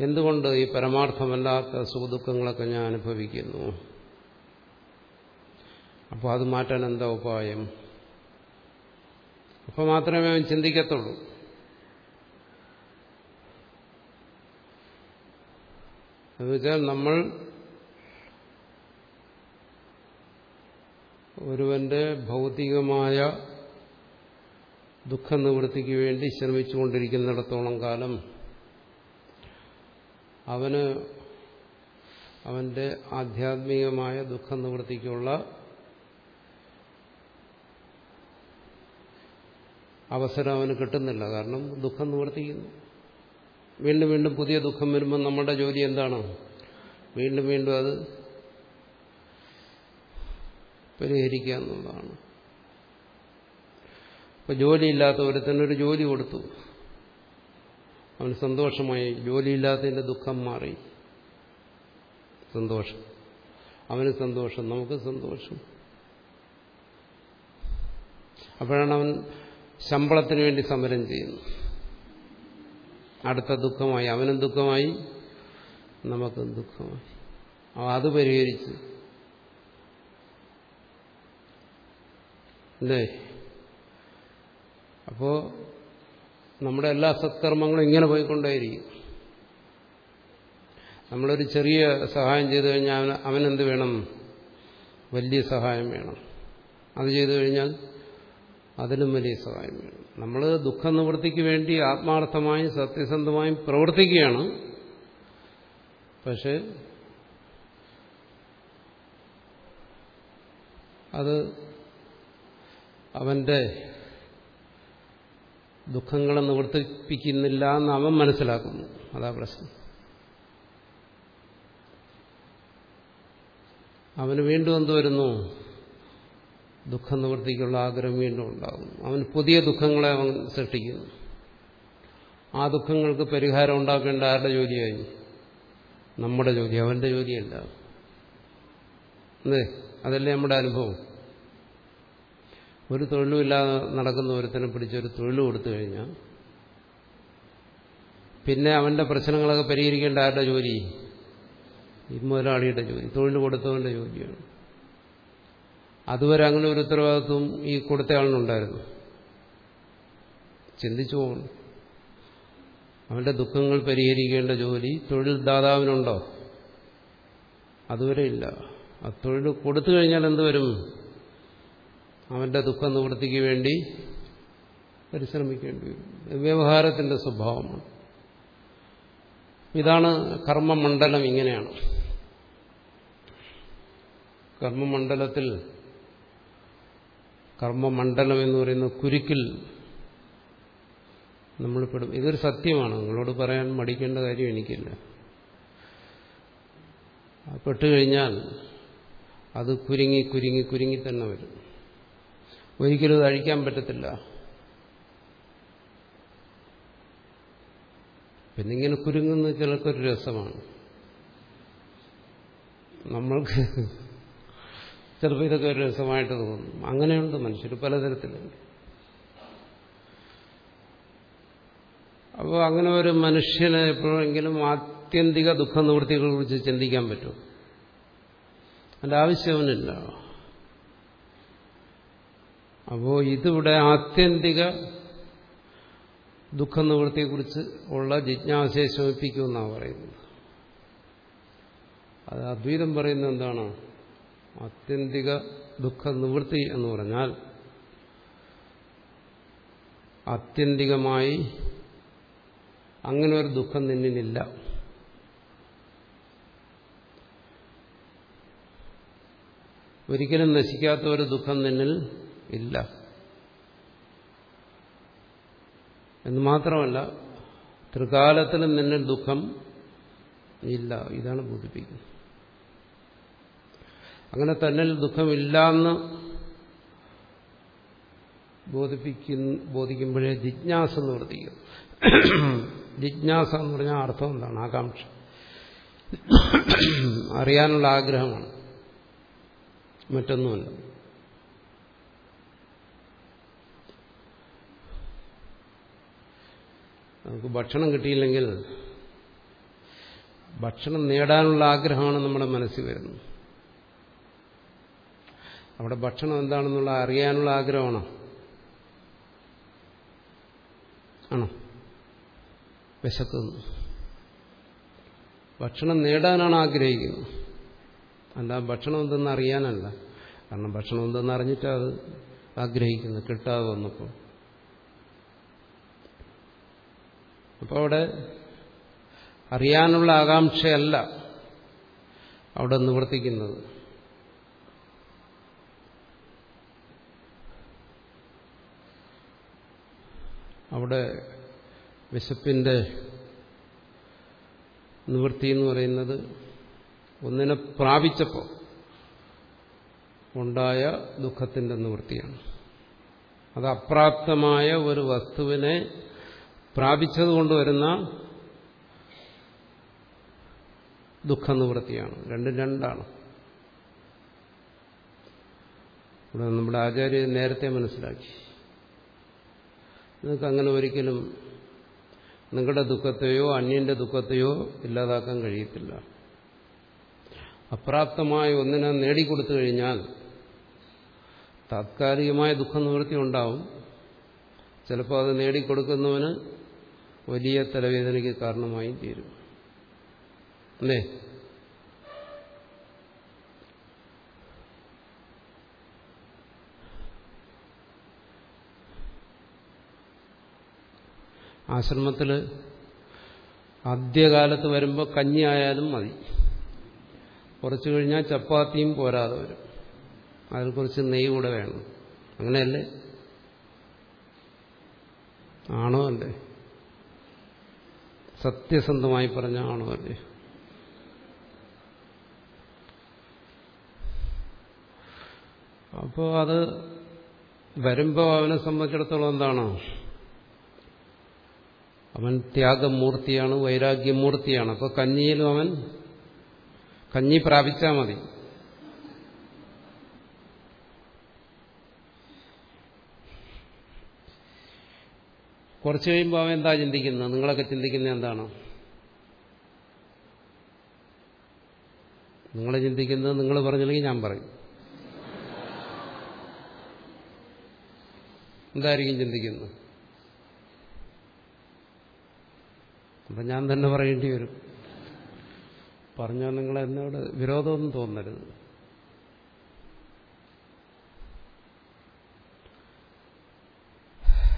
[SPEAKER 1] എന്തുകൊണ്ട് ഈ പരമാർത്ഥമല്ലാത്ത സുഖദുഃഖങ്ങളൊക്കെ ഞാൻ അനുഭവിക്കുന്നു? അപ്പോൾ അത് മാറ്റാൻ എന്താ ഉപായം? അപ്പോൾ മാത്രമേ അവൻ ചിന്തിക്കത്തുള്ളൂ. എന്നുവെച്ചാൽ നമ്മൾ ഒരുവന്റെ ഭൗതികമായ ദുഃഖ നിവൃത്തിക്ക് വേണ്ടി ശ്രമിച്ചുകൊണ്ടിരിക്കുന്നിടത്തോളം കാലം അവന് അവന്റെ ആധ്യാത്മികമായ ദുഃഖ നിവൃത്തിക്കുള്ള അവസരം അവന് കിട്ടുന്നില്ല. കാരണം ദുഃഖം നിവർത്തിക്കുന്നു. വീണ്ടും വീണ്ടും പുതിയ ദുഃഖം വരുമ്പോൾ നമ്മുടെ ജോലി എന്താണ്? വീണ്ടും വീണ്ടും അത് പരിഹരിക്കുക എന്നുള്ളതാണ്. ഇപ്പൊ ജോലിയില്ലാത്ത ഒരു ജോലി കൊടുത്തു. അവന് സന്തോഷമായി. ജോലിയില്ലാത്തതിന്റെ ദുഃഖം മാറി. സന്തോഷം. അവന് സന്തോഷം നമുക്ക് സന്തോഷം. അപ്പോഴാണ് അവൻ ശമ്പളത്തിന് വേണ്ടി സമരം ചെയ്യുന്നു. അടുത്ത ദുഃഖമായി അവനും ദുഃഖമായി നമുക്കും ദുഃഖമായി. അത് പരിഹരിച്ച്. അല്ലേ? അപ്പോ നമ്മുടെ എല്ലാ സത്കർമ്മങ്ങളും ഇങ്ങനെ പോയിക്കൊണ്ടേയിരിക്കും. നമ്മളൊരു ചെറിയ സഹായം ചെയ്തു കഴിഞ്ഞാൽ അവൻ അവനെന്ത് വേണം? വലിയ സഹായം വേണം. അത് ചെയ്തു കഴിഞ്ഞാൽ അതിനും വലിയ സഹായം വേണം. നമ്മൾ ദുഃഖ നിവൃത്തിക്ക് വേണ്ടി ആത്മാർത്ഥമായും സത്യസന്ധമായും പ്രവർത്തിക്കുകയാണ്. പക്ഷെ അത് അവന്റെ ദുഃഖങ്ങളെ നിവർത്തിപ്പിക്കുന്നില്ല എന്ന് അവൻ മനസ്സിലാക്കുന്നു. അതാ പ്രശ്നം. അവന് വീണ്ടും എന്ത് വരുന്നു ദുഃഖ നിവൃത്തിക്കുള്ള ആഗ്രഹം വീണ്ടും ഉണ്ടാകുന്നു. അവൻ പുതിയ ദുഃഖങ്ങളെ അവൻ സൃഷ്ടിക്കുന്നു. ആ ദുഃഖങ്ങൾക്ക് പരിഹാരം ഉണ്ടാക്കേണ്ട ആരുടെ ജോലിയായി? നമ്മുടെ ജോലി അവന്റെ ജോലിയല്ല. അല്ലേ? അതല്ലേ നമ്മുടെ അനുഭവം. ഒരു തൊഴിലുമില്ലാതെ നടക്കുന്ന ഒരുത്തനെ പിടിച്ചൊരു തൊഴിൽ കൊടുത്തു കഴിഞ്ഞാൽ പിന്നെ അവന്റെ പ്രശ്നങ്ങളൊക്കെ പരിഹരിക്കേണ്ട ആരുടെ ജോലി? ഈ മുതലാളിയുടെ ജോലി തൊഴിൽ കൊടുത്തവന്റെ ജോലിയാണ്. അതുവരെ അങ്ങനെ ഒരു ഉത്തരവാദിത്വം ഈ കൊടുത്തയാളിനുണ്ടായിരുന്നു ചിന്തിച്ചു പോകണം. അവന്റെ ദുഃഖങ്ങൾ പരിഹരിക്കേണ്ട ജോലി തൊഴിൽ ദാതാവിനുണ്ടോ? അതുവരെ ഇല്ല. ആ തൊഴിൽ കൊടുത്തു കഴിഞ്ഞാൽ എന്തുവരും അവന്റെ ദുഃഖ നിവൃത്തിക്ക് വേണ്ടി പരിശ്രമിക്കേണ്ടി വരും. വ്യവഹാരത്തിന്റെ സ്വഭാവമാണ്. ഇതാണ് കർമ്മമണ്ഡലം ഇങ്ങനെയാണ്. കർമ്മമണ്ഡലത്തിൽ കർമ്മമണ്ഡലം എന്ന് പറയുന്ന കുരുക്കിൽ നമ്മൾ പെടും. ഇതൊരു സത്യമാണ്. നിങ്ങളോട് പറയാൻ മടിക്കേണ്ട കാര്യം എനിക്കില്ല. പെട്ടുകഴിഞ്ഞാൽ അത് കുരുങ്ങി കുരുങ്ങി കുരുങ്ങി തന്നെ വരും. ഒരിക്കലും അഴിക്കാൻ പറ്റത്തില്ല. പിന്നെ ഇങ്ങനെ കുരുങ്ങുന്ന ചിലർക്കൊരു രസമാണ്. നമ്മൾക്ക് ചിലപ്പോൾ ഇതൊക്കെ ഒരു രസമായിട്ട് തോന്നും. അങ്ങനെയുണ്ട് മനുഷ്യർ പലതരത്തിലുണ്ട് അപ്പോൾ അങ്ങനെ ഒരു മനുഷ്യന് എപ്പോഴെങ്കിലും ആത്യന്തിക ദുഃഖ നിവൃത്തികളെ കുറിച്ച് ചിന്തിക്കാൻ പറ്റും. അതിന്റെ ആവശ്യമൊന്നുമില്ല. അപ്പോൾ ഇതിവിടെ ആത്യന്തിക ദുഃഖ നിവൃത്തിയെക്കുറിച്ച് ഉള്ള ജിജ്ഞാസയെ ശമിപ്പിക്കുമെന്നാണ് പറയുന്നത്. അത് അദ്വൈതം പറയുന്നത് എന്താണ്? ആത്യന്തിക ദുഃഖ നിവൃത്തി എന്ന് പറഞ്ഞാൽ ആത്യന്തികമായി അങ്ങനെ ഒരു ദുഃഖം നിന്നിനില്ല. ഒരിക്കലും നശിക്കാത്ത ഒരു ദുഃഖം നിന്നിൽ ഇല്ല. എന്ന് മാത്രമല്ല ത്രികാലത്തിലും നിന്നിൽ ദുഃഖം ഇല്ല. ഇതാണ് ബോധിപ്പിക്കുന്നത്. അങ്ങനെ തന്നിൽ ദുഃഖമില്ല എന്ന് ബോധിപ്പിക്കുന്ന ബോധിക്കുമ്പോഴേ ജിജ്ഞാസ എന്ന് വർദ്ധിക്കും ജിജ്ഞാസ എന്ന് പറഞ്ഞാൽ അർത്ഥം എന്താണ്? ആകാംക്ഷ. അറിയാനുള്ള ആഗ്രഹമാണ്. മറ്റൊന്നുമല്ല. നമുക്ക് ഭക്ഷണം കിട്ടിയില്ലെങ്കിൽ ഭക്ഷണം നേടാനുള്ള ആഗ്രഹമാണ് നമ്മുടെ മനസ്സിൽ വരുന്നത്. അവിടെ ഭക്ഷണം എന്താണെന്നുള്ള അറിയാനുള്ള ആഗ്രഹമാണോ? ആണോ? വിശക്കുന്നു. ഭക്ഷണം നേടാനാണ് ആഗ്രഹിക്കുന്നത്. അല്ല ഭക്ഷണം എന്തെന്ന് അറിയാനല്ല. കാരണം ഭക്ഷണം എന്തെന്ന് അറിഞ്ഞിട്ട് അത് ആഗ്രഹിക്കുന്നു കിട്ടാതെ വന്നപ്പോൾ അപ്പോൾ അവിടെ അറിയാനുള്ള ആകാംക്ഷയല്ല അവിടെ നിവർത്തിക്കുന്നത്. അവിടെ വിശപ്പിന്റെ നിവൃത്തി എന്ന് പറയുന്നത് ഒന്നിനെ പ്രാപിച്ചപ്പോൾ ഉണ്ടായ ദുഃഖത്തിന്റെ നിവൃത്തിയാണ്. അത് അപ്രാപ്തമായ ഒരു വസ്തുവിനെ പ്രാപിച്ചതുകൊണ്ട് വരുന്ന ദുഃഖനിവൃത്തിയാണ്. രണ്ടും രണ്ടാണ്. ഇവിടെ നമ്മുടെ ആചാര്യ നേരത്തെ മനസ്സിലാക്കി. നിങ്ങൾക്ക് അങ്ങനെ ഒരിക്കലും നിങ്ങളുടെ ദുഃഖത്തെയോ അന്യന്റെ ദുഃഖത്തെയോ ഇല്ലാതാക്കാൻ കഴിയത്തില്ല. അപ്രാപ്തമായ ഒന്നിനെ നേടിക്കൊടുത്തു കഴിഞ്ഞാൽ താത്കാലികമായ ദുഃഖ നിവൃത്തി ഉണ്ടാവും. ചിലപ്പോൾ അത് നേടിക്കൊടുക്കുന്നവന് വലിയ തലവേദനയ്ക്ക് കാരണമായും തീരും. അല്ലേ? ആശ്രമത്തിൽ ആദ്യകാലത്ത് വരുമ്പോൾ കഞ്ഞി ആയാലും മതി. കുറച്ച് കഴിഞ്ഞാൽ ചപ്പാത്തിയും പോരാതെ വരും. അതിൽ കുറച്ച് നെയ്യ് കൂടെ വേണം. അങ്ങനെയല്ലേ? ആണോ അല്ലേ? സത്യസന്ധമായി പറഞ്ഞ ആണോ അല്ലേ? അപ്പോൾ അത് വരുമ്പോൾ അവനെ സംബന്ധിച്ചിടത്തോളം എന്താണ്? അവൻ ത്യാഗമൂർത്തിയാണ് വൈരാഗ്യമൂർത്തിയാണ്. അപ്പോൾ കഞ്ഞിയിലും അവൻ കഞ്ഞി പ്രാപിച്ചാൽ മതി. കുറച്ച് കഴിയുമ്പോൾ അവൻ എന്താ ചിന്തിക്കുന്നത്? നിങ്ങളൊക്കെ ചിന്തിക്കുന്നത് എന്താണ്? നിങ്ങൾ ചിന്തിക്കുന്നത് നിങ്ങൾ പറഞ്ഞില്ലെങ്കിൽ ഞാൻ പറയും. എന്തായിരിക്കും ചിന്തിക്കുന്നത്? അപ്പം ഞാൻ തന്നെ പറയേണ്ടി വരും. പറഞ്ഞാൽ നിങ്ങൾ എന്നോട് വിരോധമൊന്നും തോന്നരുത്.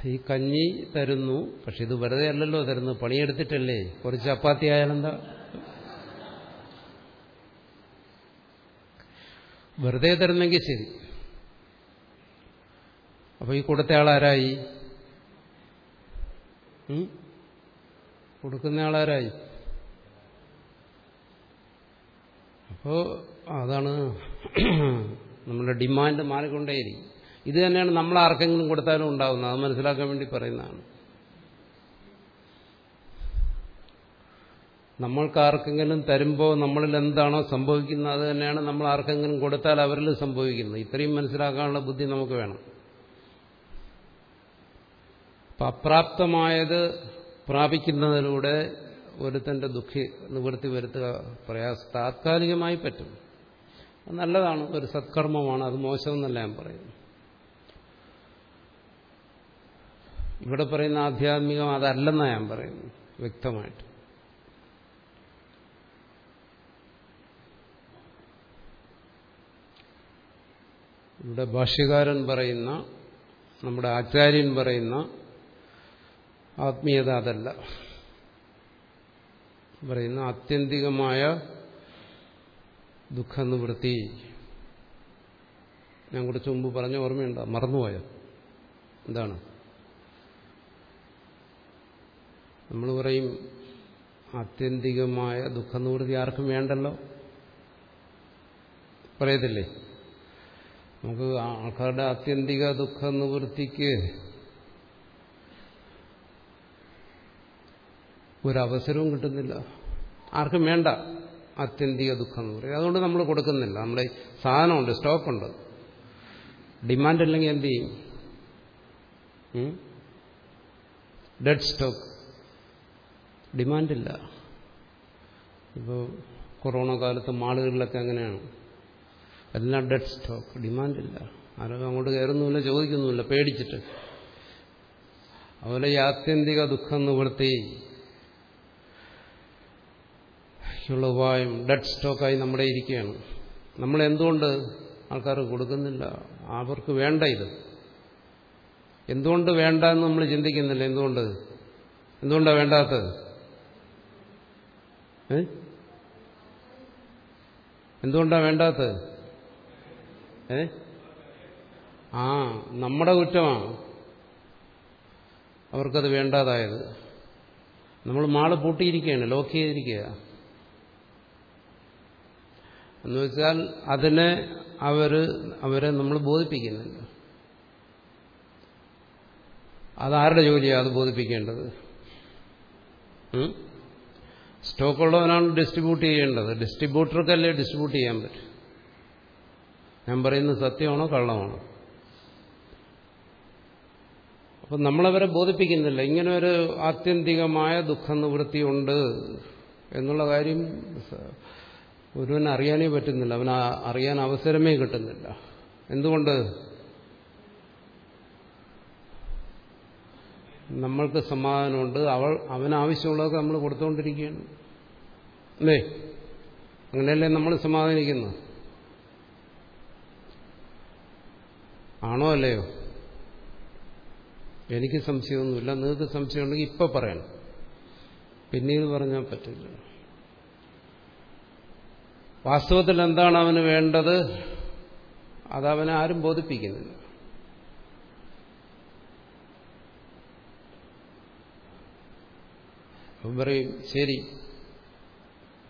[SPEAKER 1] ഈ കഞ്ഞി തരുന്നു പക്ഷെ ഇത് വെറുതെ അല്ലല്ലോ തരുന്നു. പണിയെടുത്തിട്ടല്ലേ? കുറച്ച് ചപ്പാത്തി ആയാലെന്താ വെറുതെ തരുന്നെങ്കിൽ ശരി. അപ്പൊ ഈ കൂടത്തെ ഉം? കൊടുക്കുന്നയാളാരായി അപ്പോ അതാണ് നമ്മുടെ ഡിമാൻഡ് മാറിക്കൊണ്ടേയിരിക്കും. ഇത് തന്നെയാണ് നമ്മൾ ആർക്കെങ്കിലും കൊടുത്താലും ഉണ്ടാവുന്നത്. അത് മനസ്സിലാക്കാൻ വേണ്ടി പറയുന്നതാണ്. നമ്മൾക്ക് ആർക്കെങ്കിലും തരുമ്പോൾ നമ്മളിൽ എന്താണോ സംഭവിക്കുന്നത് അത് തന്നെയാണ് നമ്മൾ ആർക്കെങ്കിലും കൊടുത്താൽ അവരിൽ സംഭവിക്കുന്നത്. ഇത്രയും മനസ്സിലാക്കാനുള്ള ബുദ്ധി നമുക്ക് വേണം. അപ്പം അപ്രാപ്തമായത് പ്രാപിക്കുന്നതിലൂടെ ഒരുത്തന്റെ ദുഃഖി നിവൃത്തി വരുത്തുക പ്രയാസ താത്കാലികമായി പറ്റും. നല്ലതാണ് ഒരു സത്കർമ്മമാണ് അത് മോശമെന്നല്ല ഞാൻ പറയുന്നു ഇവിടെ പറയുന്ന ആധ്യാത്മികം അതല്ലെന്നാണ് ഞാൻ പറയുന്നു വ്യക്തമായിട്ട്. ഇവിടെ ഭാഷ്യകാരൻ പറയുന്ന നമ്മുടെ ആചാര്യൻ പറയുന്ന ആത്മീയത അതല്ല. പറയുന്ന ആത്യന്തികമായ ദുഃഖനിവൃത്തി. ഞാൻ കുറച്ച് മുമ്പ് പറഞ്ഞ ഓർമ്മയുണ്ടോ? മറന്നുപോയോ? എന്താണ്? നമ്മൾ പറയും ആത്യന്തികമായ ദുഃഖനിവൃത്തി ആർക്കും വേണ്ടല്ലോ? പറയത്തില്ലേ? നമുക്ക് ആൾക്കാരുടെ ആത്യന്തിക ദുഃഖ നിവൃത്തിക്ക് ഒരവസരവും കിട്ടുന്നില്ല. ആർക്കും വേണ്ട ആത്യന്തിക ദുഃഖം എന്ന് പറയും. അതുകൊണ്ട് നമ്മൾ കൊടുക്കുന്നില്ല. നമ്മുടെ സാധനമുണ്ട് സ്റ്റോക്കുണ്ട്. ഡിമാൻഡ് ഇല്ലെങ്കിൽ എന്ത് ചെയ്യും? ഡെഡ് സ്റ്റോക്ക് ഡിമാൻഡില്ല ഇപ്പോൾ കൊറോണ കാലത്ത് മാളുകളിലൊക്കെ അങ്ങനെയാണ്. എല്ലാം ഡെഡ് സ്റ്റോക്ക് ഡിമാൻഡില്ല ആരും അങ്ങോട്ട് കയറുന്നുമില്ല ചോദിക്കുന്നുമില്ല പേടിച്ചിട്ട്. അതുപോലെ ഈ ആത്യന്തിക ദുഃഖം നിവൃത്തി. ുള്ള ഉപായം ഡെഡ് സ്റ്റോക്കായി നമ്മുടെ ഇരിക്കുകയാണ്. നമ്മൾ എന്തുകൊണ്ട് ആൾക്കാർ കൊടുക്കുന്നില്ല? അവർക്ക് വേണ്ട ഇത്. എന്തുകൊണ്ട് വേണ്ട എന്ന് നമ്മൾ ചിന്തിക്കുന്നില്ല. എന്തുകൊണ്ട്? എന്തുകൊണ്ടാണ് വേണ്ടാത്തത്? എന്തുകൊണ്ടാണ് വേണ്ടാത്തത്? ഏ? ആ നമ്മുടെ കുറ്റമാണ്. അവർക്കത് വേണ്ടാതായത്. നമ്മൾ മാൾ പൂട്ടിയിരിക്കുകയാണ് ലോക്ക് ചെയ്തിരിക്കുക എന്ന് വെച്ചാൽ അതിനെ അവർ അവരെ നമ്മൾ ബോധിപ്പിക്കുന്നുണ്ട് അതാരുടെ ജോലിയാണ് അത് ബോധിപ്പിക്കേണ്ടത്? സ്റ്റോക്ക് ഉള്ളവനാണ് ഡിസ്ട്രിബ്യൂട്ട് ചെയ്യേണ്ടത്. ഡിസ്ട്രിബ്യൂട്ടർക്കല്ലേ ഡിസ്ട്രിബ്യൂട്ട് ചെയ്യാൻ പറ്റും? ഞാൻ പറയുന്നത് സത്യമാണോ കള്ളമാണോ? അപ്പം നമ്മളവരെ ബോധിപ്പിക്കുന്നില്ല. ഇങ്ങനെ ഒരു ആത്യന്തികമായ ദുഃഖ നിവൃത്തിയുണ്ട് എന്നുള്ള കാര്യം ഒരുവൻ അറിയാനേ പറ്റുന്നില്ല. അവൻ അറിയാൻ അവസരമേ കിട്ടുന്നില്ല. എന്തുകൊണ്ട്? നമ്മൾക്ക് സമാധാനമുണ്ട്. അവൾ അവനാവശ്യമുള്ളതൊക്കെ നമ്മൾ കൊടുത്തുകൊണ്ടിരിക്കുകയാണ്. അല്ലേ? അങ്ങനെയല്ലേ നമ്മൾ സമാധാനിക്കുന്നു? ആണോ അല്ലയോ? എനിക്ക് സംശയമൊന്നുമില്ല. നിങ്ങൾക്ക് സംശയമുണ്ടെങ്കിൽ ഇപ്പം പറയണം. പിന്നീട് പറഞ്ഞാൽ പറ്റില്ല. വാസ്തവത്തിൽ എന്താണ് അവന് വേണ്ടത്? അതവനെ ആരും ബോധിപ്പിക്കുന്നില്ല. പറയും ശരി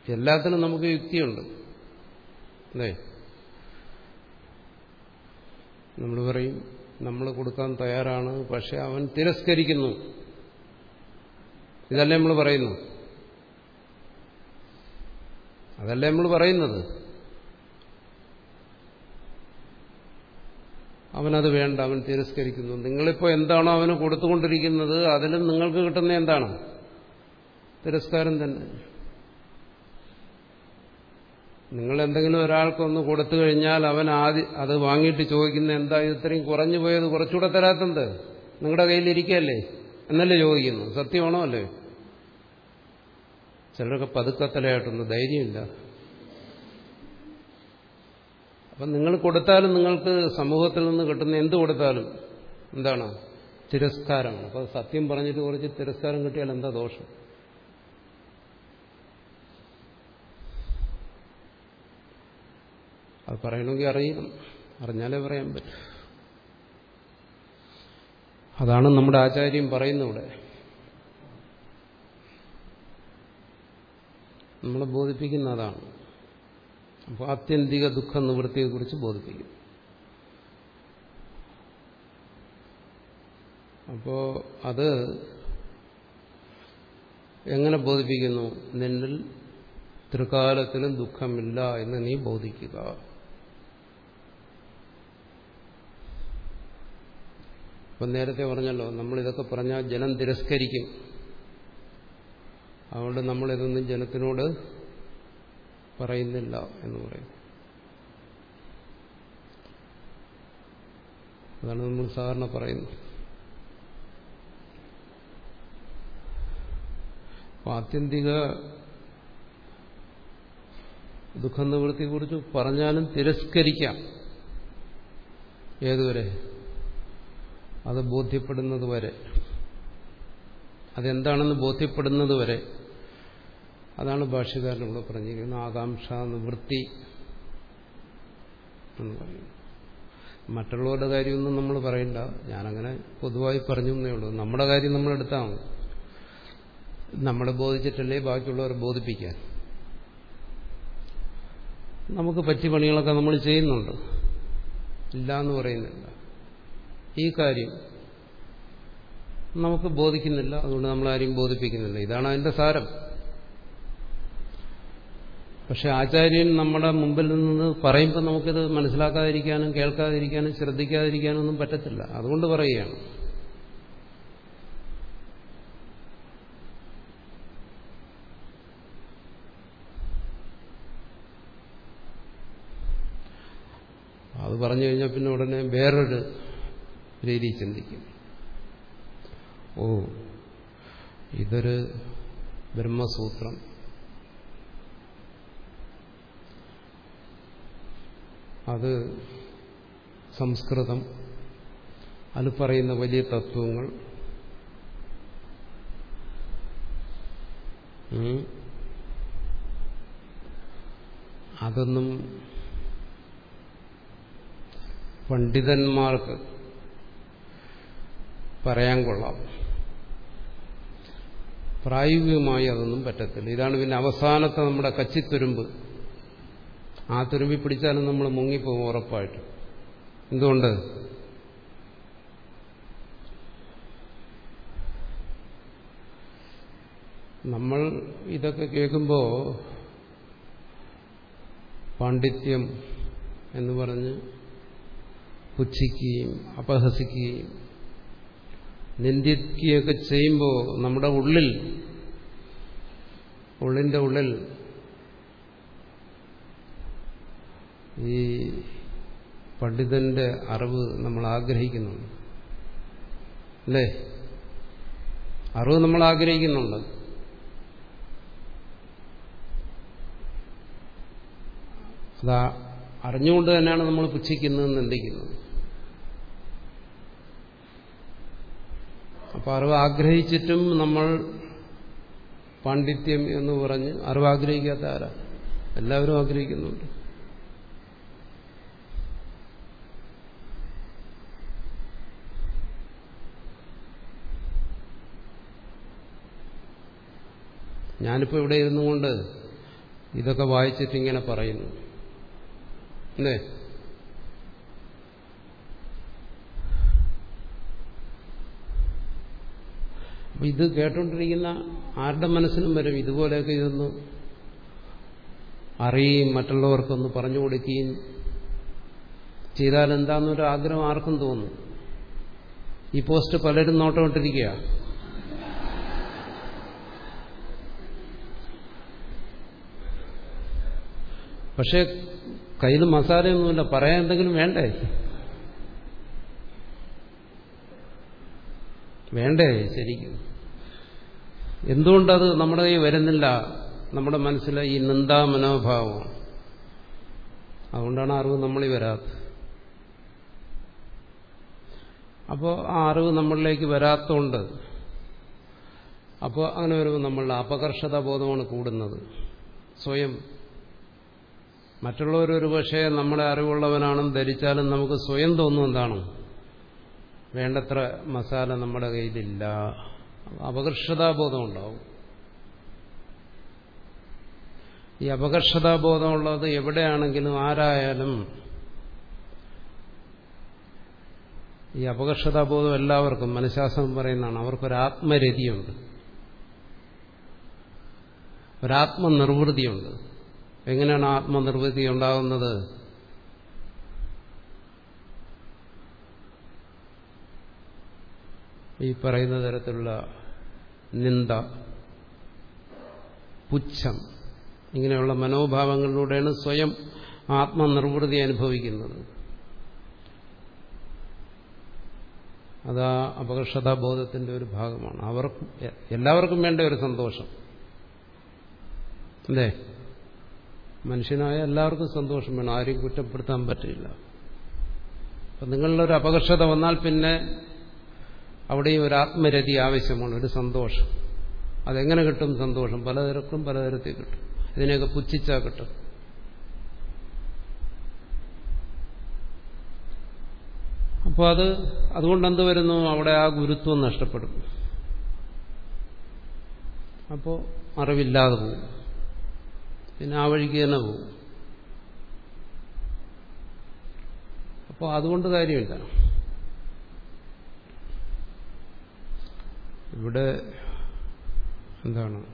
[SPEAKER 1] എല്ലാത്തിനും നമുക്ക് യുക്തിയുണ്ട്. അല്ലേ? നമ്മൾ പറയും നമ്മൾ കൊടുക്കാൻ തയ്യാറാണ് പക്ഷെ അവൻ തിരസ്കരിക്കുന്നു. ഇതല്ലേ നമ്മൾ പറയുന്നു അതല്ലേ നമ്മൾ പറയുന്നത്. അവനത് വേണ്ട അവൻ തിരസ്കരിക്കുന്നു. നിങ്ങളിപ്പോൾ എന്താണോ അവന് കൊടുത്തുകൊണ്ടിരിക്കുന്നത് അതിലും നിങ്ങൾക്ക് കിട്ടുന്ന എന്താണ്? തിരസ്കാരം തന്നെ. നിങ്ങൾ എന്തെങ്കിലും ഒരാൾക്കൊന്ന് കൊടുത്തു കഴിഞ്ഞാൽ അവൻ ആദ്യം അത് വാങ്ങിയിട്ട് ചോദിക്കുന്ന എന്താ ഇത്രയും കുറഞ്ഞു പോയത് കുറച്ചുകൂടെ തരാത്തത്? നിങ്ങളുടെ കയ്യിലിരിക്കല്ലേ എന്നല്ലേ ചോദിക്കുന്നു. സത്യമാണോ അല്ലേ? ചിലരൊക്കെ പതുക്കത്തലയായിട്ടൊന്നും ധൈര്യമില്ല. അപ്പം നിങ്ങൾ കൊടുത്താലും നിങ്ങൾക്ക് സമൂഹത്തിൽ നിന്ന് കിട്ടുന്ന എന്ത് കൊടുത്താലും എന്താണ്? തിരസ്കാരമാണ്. അപ്പോൾ സത്യം പറഞ്ഞിട്ട് കുറച്ച് തിരസ്കാരം കിട്ടിയാൽ എന്താ ദോഷം? അത് പറയണമെങ്കിൽ അറിയണം അറിഞ്ഞാലേ പറയാൻ പറ്റും. അതാണ് നമ്മുടെ ആചാര്യം പറയുന്നിവിടെ നമ്മളെ ബോധിപ്പിക്കുന്ന അതാണ് അപ്പോൾ ആത്യന്തിക ദുഃഖ നിവൃത്തിയെക്കുറിച്ച് ബോധിപ്പിക്കും. അപ്പോൾ അത് എങ്ങനെ ബോധിപ്പിക്കുന്നു? നിന്നിൽ ത്രികാലത്തിലും ദുഃഖമില്ല എന്ന് നീ ബോധിക്കുക. അപ്പം നേരത്തെ പറഞ്ഞല്ലോ നമ്മൾ ഇതൊക്കെ പറഞ്ഞാൽ ജനം തിരസ്കരിക്കും. അതുകൊണ്ട് നമ്മൾ ഇതൊന്നും ജനത്തിനോട് പറയുന്നില്ല എന്ന് പറയും. അതാണ് നമ്മൾ സാധാരണ പറയുന്നത്. ആത്യന്തിക ദുഃഖ നിവൃത്തിയെക്കുറിച്ച് പറഞ്ഞാലും തിരസ്കരിക്കാം. ഏതുവരെ? അത് ബോധ്യപ്പെടുന്നത് വരെ. അതെന്താണെന്ന് ബോധ്യപ്പെടുന്നത് വരെ. അതാണ് ഭാഷ്യകാരൻ ഇവിടെ പറഞ്ഞിരിക്കുന്നത് ആകാംക്ഷ നിവൃത്തി എന്ന് പറയുന്നു മറ്റുള്ളവരുടെ കാര്യമൊന്നും നമ്മൾ പറയണ്ട. ഞാനങ്ങനെ പൊതുവായി പറഞ്ഞു എന്നേ ഉള്ളൂ. നമ്മുടെ കാര്യം നമ്മൾ എടുത്താൽ നമ്മളെ ബോധിച്ചിട്ടല്ലേ ബാക്കിയുള്ളവരെ ബോധിപ്പിക്കാൻ. നമുക്ക് പറ്റിയ പണികളൊക്കെ നമ്മൾ ചെയ്യുന്നുണ്ട്. ഇല്ല എന്ന് പറയുന്നില്ല. ഈ കാര്യം നമുക്ക് ബോധിക്കുന്നില്ല. അതുകൊണ്ട് നമ്മളാരെയും ബോധിപ്പിക്കുന്നില്ല. ഇതാണ് അതിന്റെ സാരം. പക്ഷെ ആചാര്യൻ നമ്മുടെ മുമ്പിൽ നിന്ന് പറയുമ്പോൾ നമുക്കിത് മനസ്സിലാക്കാതിരിക്കാനും കേൾക്കാതിരിക്കാനും ശ്രദ്ധിക്കാതിരിക്കാനും ഒന്നും പറ്റത്തില്ല. അതുകൊണ്ട് പറയുകയാണ്. അത് പറഞ്ഞു കഴിഞ്ഞാൽ പിന്നെ ഉടനെ വേറൊരു രീതി ചിന്തിക്കും. ഓ ഇതൊരു ബ്രഹ്മസൂത്രം. അത് സംസ്കൃതം. അത് പറയുന്ന വലിയ തത്വങ്ങൾ. അതൊന്നും പണ്ഡിതന്മാർക്ക് പറയാൻ കൊള്ളാം. പ്രായോഗികമായി അതൊന്നും പറ്റത്തില്ല. ഇതാണ് പിന്നെ അവസാനത്തെ നമ്മുടെ കച്ചിത്തുരുമ്പ്. ആ തുരുമ്പി പിടിച്ചാലും നമ്മൾ മുങ്ങിപ്പോകും ഉറപ്പായിട്ട്. എന്തുകൊണ്ട്? നമ്മൾ ഇതൊക്കെ കേൾക്കുമ്പോൾ പാണ്ഡിത്യം എന്ന് പറഞ്ഞ് പുച്ഛിക്കുകയും അപഹസിക്കുകയും നിന്ദിക്കുകയൊക്കെ ചെയ്യുമ്പോൾ നമ്മുടെ ഉള്ളിൽ ഉള്ളിന്റെ ഉള്ളിൽ ഈ പണ്ഡിതന്റെ അറിവ് നമ്മൾ ആഗ്രഹിക്കുന്നുണ്ട് അല്ലേ? അറിവ് നമ്മൾ ആഗ്രഹിക്കുന്നുണ്ട്. അതാ അറിഞ്ഞുകൊണ്ട് തന്നെയാണ് നമ്മൾ പുച്ഛിക്കുന്നത് നിന്ദിക്കുന്നത് അപ്പൊ അറിവ് ആഗ്രഹിച്ചിട്ടും നമ്മൾ പാണ്ഡിത്യം എന്ന് പറഞ്ഞ് അറിവ് ആഗ്രഹിക്കാത്ത ആരാ എല്ലാവരും ആഗ്രഹിക്കുന്നുണ്ട്. ഞാനിപ്പോൾ ഇവിടെ ഇരുന്നു കൊണ്ട് ഇതൊക്കെ വായിച്ചിട്ട് ഇങ്ങനെ പറയുന്നു. അല്ലേ? അപ്പം ഇത് കേട്ടോണ്ടിരിക്കുന്ന ആരുടെ മനസ്സിനും വരും. ഇതുപോലെയൊക്കെ ഇതൊന്ന് അറിയുകയും മറ്റുള്ളവർക്കൊന്ന് പറഞ്ഞു കൊടുക്കുകയും ചെയ്താൽ എന്താണെന്നൊരു ആഗ്രഹം ആർക്കും തോന്നും. ഈ പോസ്റ്റ് പലരും നോട്ടമിട്ടിരിക്കുക പക്ഷെ കയ്യിൽ മസാലയൊന്നുമില്ല പറയാൻ എന്തെങ്കിലും വേണ്ടേ? വേണ്ടേ? ശരിക്കും. എന്തുകൊണ്ടത് നമ്മുടെ കയ്യിൽ വരുന്നില്ല? നമ്മുടെ മനസ്സിലെ ഈ നിന്ദാ മനോഭാവം അതുകൊണ്ടാണ് അറിവ് നമ്മളിൽ വരാത്തത്. അപ്പോൾ ആ അറിവ് നമ്മളിലേക്ക് വരാത്തതുകൊണ്ട് അപ്പോൾ അങ്ങനെ വരുമ്പോൾ നമ്മളുടെ അപകർഷതാ ബോധമാണ് കൂടുന്നത്. സ്വയം മറ്റുള്ളവരൊരു പക്ഷേ നമ്മളെ അറിവുള്ളവനാണെന്ന് ധരിച്ചാലും നമുക്ക് സ്വയം തോന്നും എന്താണ്. വേണ്ടത്ര മസാല നമ്മുടെ കയ്യിലില്ല. അപകർഷതാബോധം ഉണ്ടാവും ഈ അപകർഷതാബോധമുള്ളത് എവിടെയാണെങ്കിലും ആരായാലും ഈ അപകർഷതാബോധം എല്ലാവർക്കും മനഃശാസ്ത്രം പറയുന്നതാണ് അവർക്കൊരു ആത്മരതിയുണ്ട് ഒരാത്മനിർവൃതിയുണ്ട്. എങ്ങനെയാണ് ആത്മനിർവൃതി ഉണ്ടാകുന്നത്? ഈ പറയുന്ന തരത്തിലുള്ള നിന്ദ പുച്ഛം ഇങ്ങനെയുള്ള മനോഭാവങ്ങളിലൂടെയാണ് സ്വയം ആത്മനിർവൃതി അനുഭവിക്കുന്നത്. അതാ അപകർഷതാബോധത്തിന്റെ ഒരു ഭാഗമാണ്. അവർക്കും എല്ലാവർക്കും വേണ്ട ഒരു സന്തോഷം. അല്ലേ? മനുഷ്യനായ എല്ലാവർക്കും സന്തോഷം വേണം. ആരെയും കുറ്റപ്പെടുത്താൻ പറ്റില്ല. അപ്പം നിങ്ങളിലൊരു അപകർഷത വന്നാൽ പിന്നെ അവിടെയും ഒരു ആത്മരതി ആവശ്യമാണ് ഒരു സന്തോഷം. അതെങ്ങനെ കിട്ടും സന്തോഷം? പലതരക്കും പലതരത്തിൽ കിട്ടും. ഇതിനെയൊക്കെ പുച്ഛിച്ചാൽ കിട്ടും. അപ്പോൾ അത് അതുകൊണ്ട് എന്ത് വരുന്നു? അവിടെ ആ ഗുരുത്വം നഷ്ടപ്പെടും. അപ്പോൾ അറിവില്ലാതെ പോകും. പിന്നെ ആ വഴിക്ക് തന്നെ പോകും. അപ്പോൾ അതുകൊണ്ട് കാര്യമില്ല. ഇവിടെ എന്താണ്?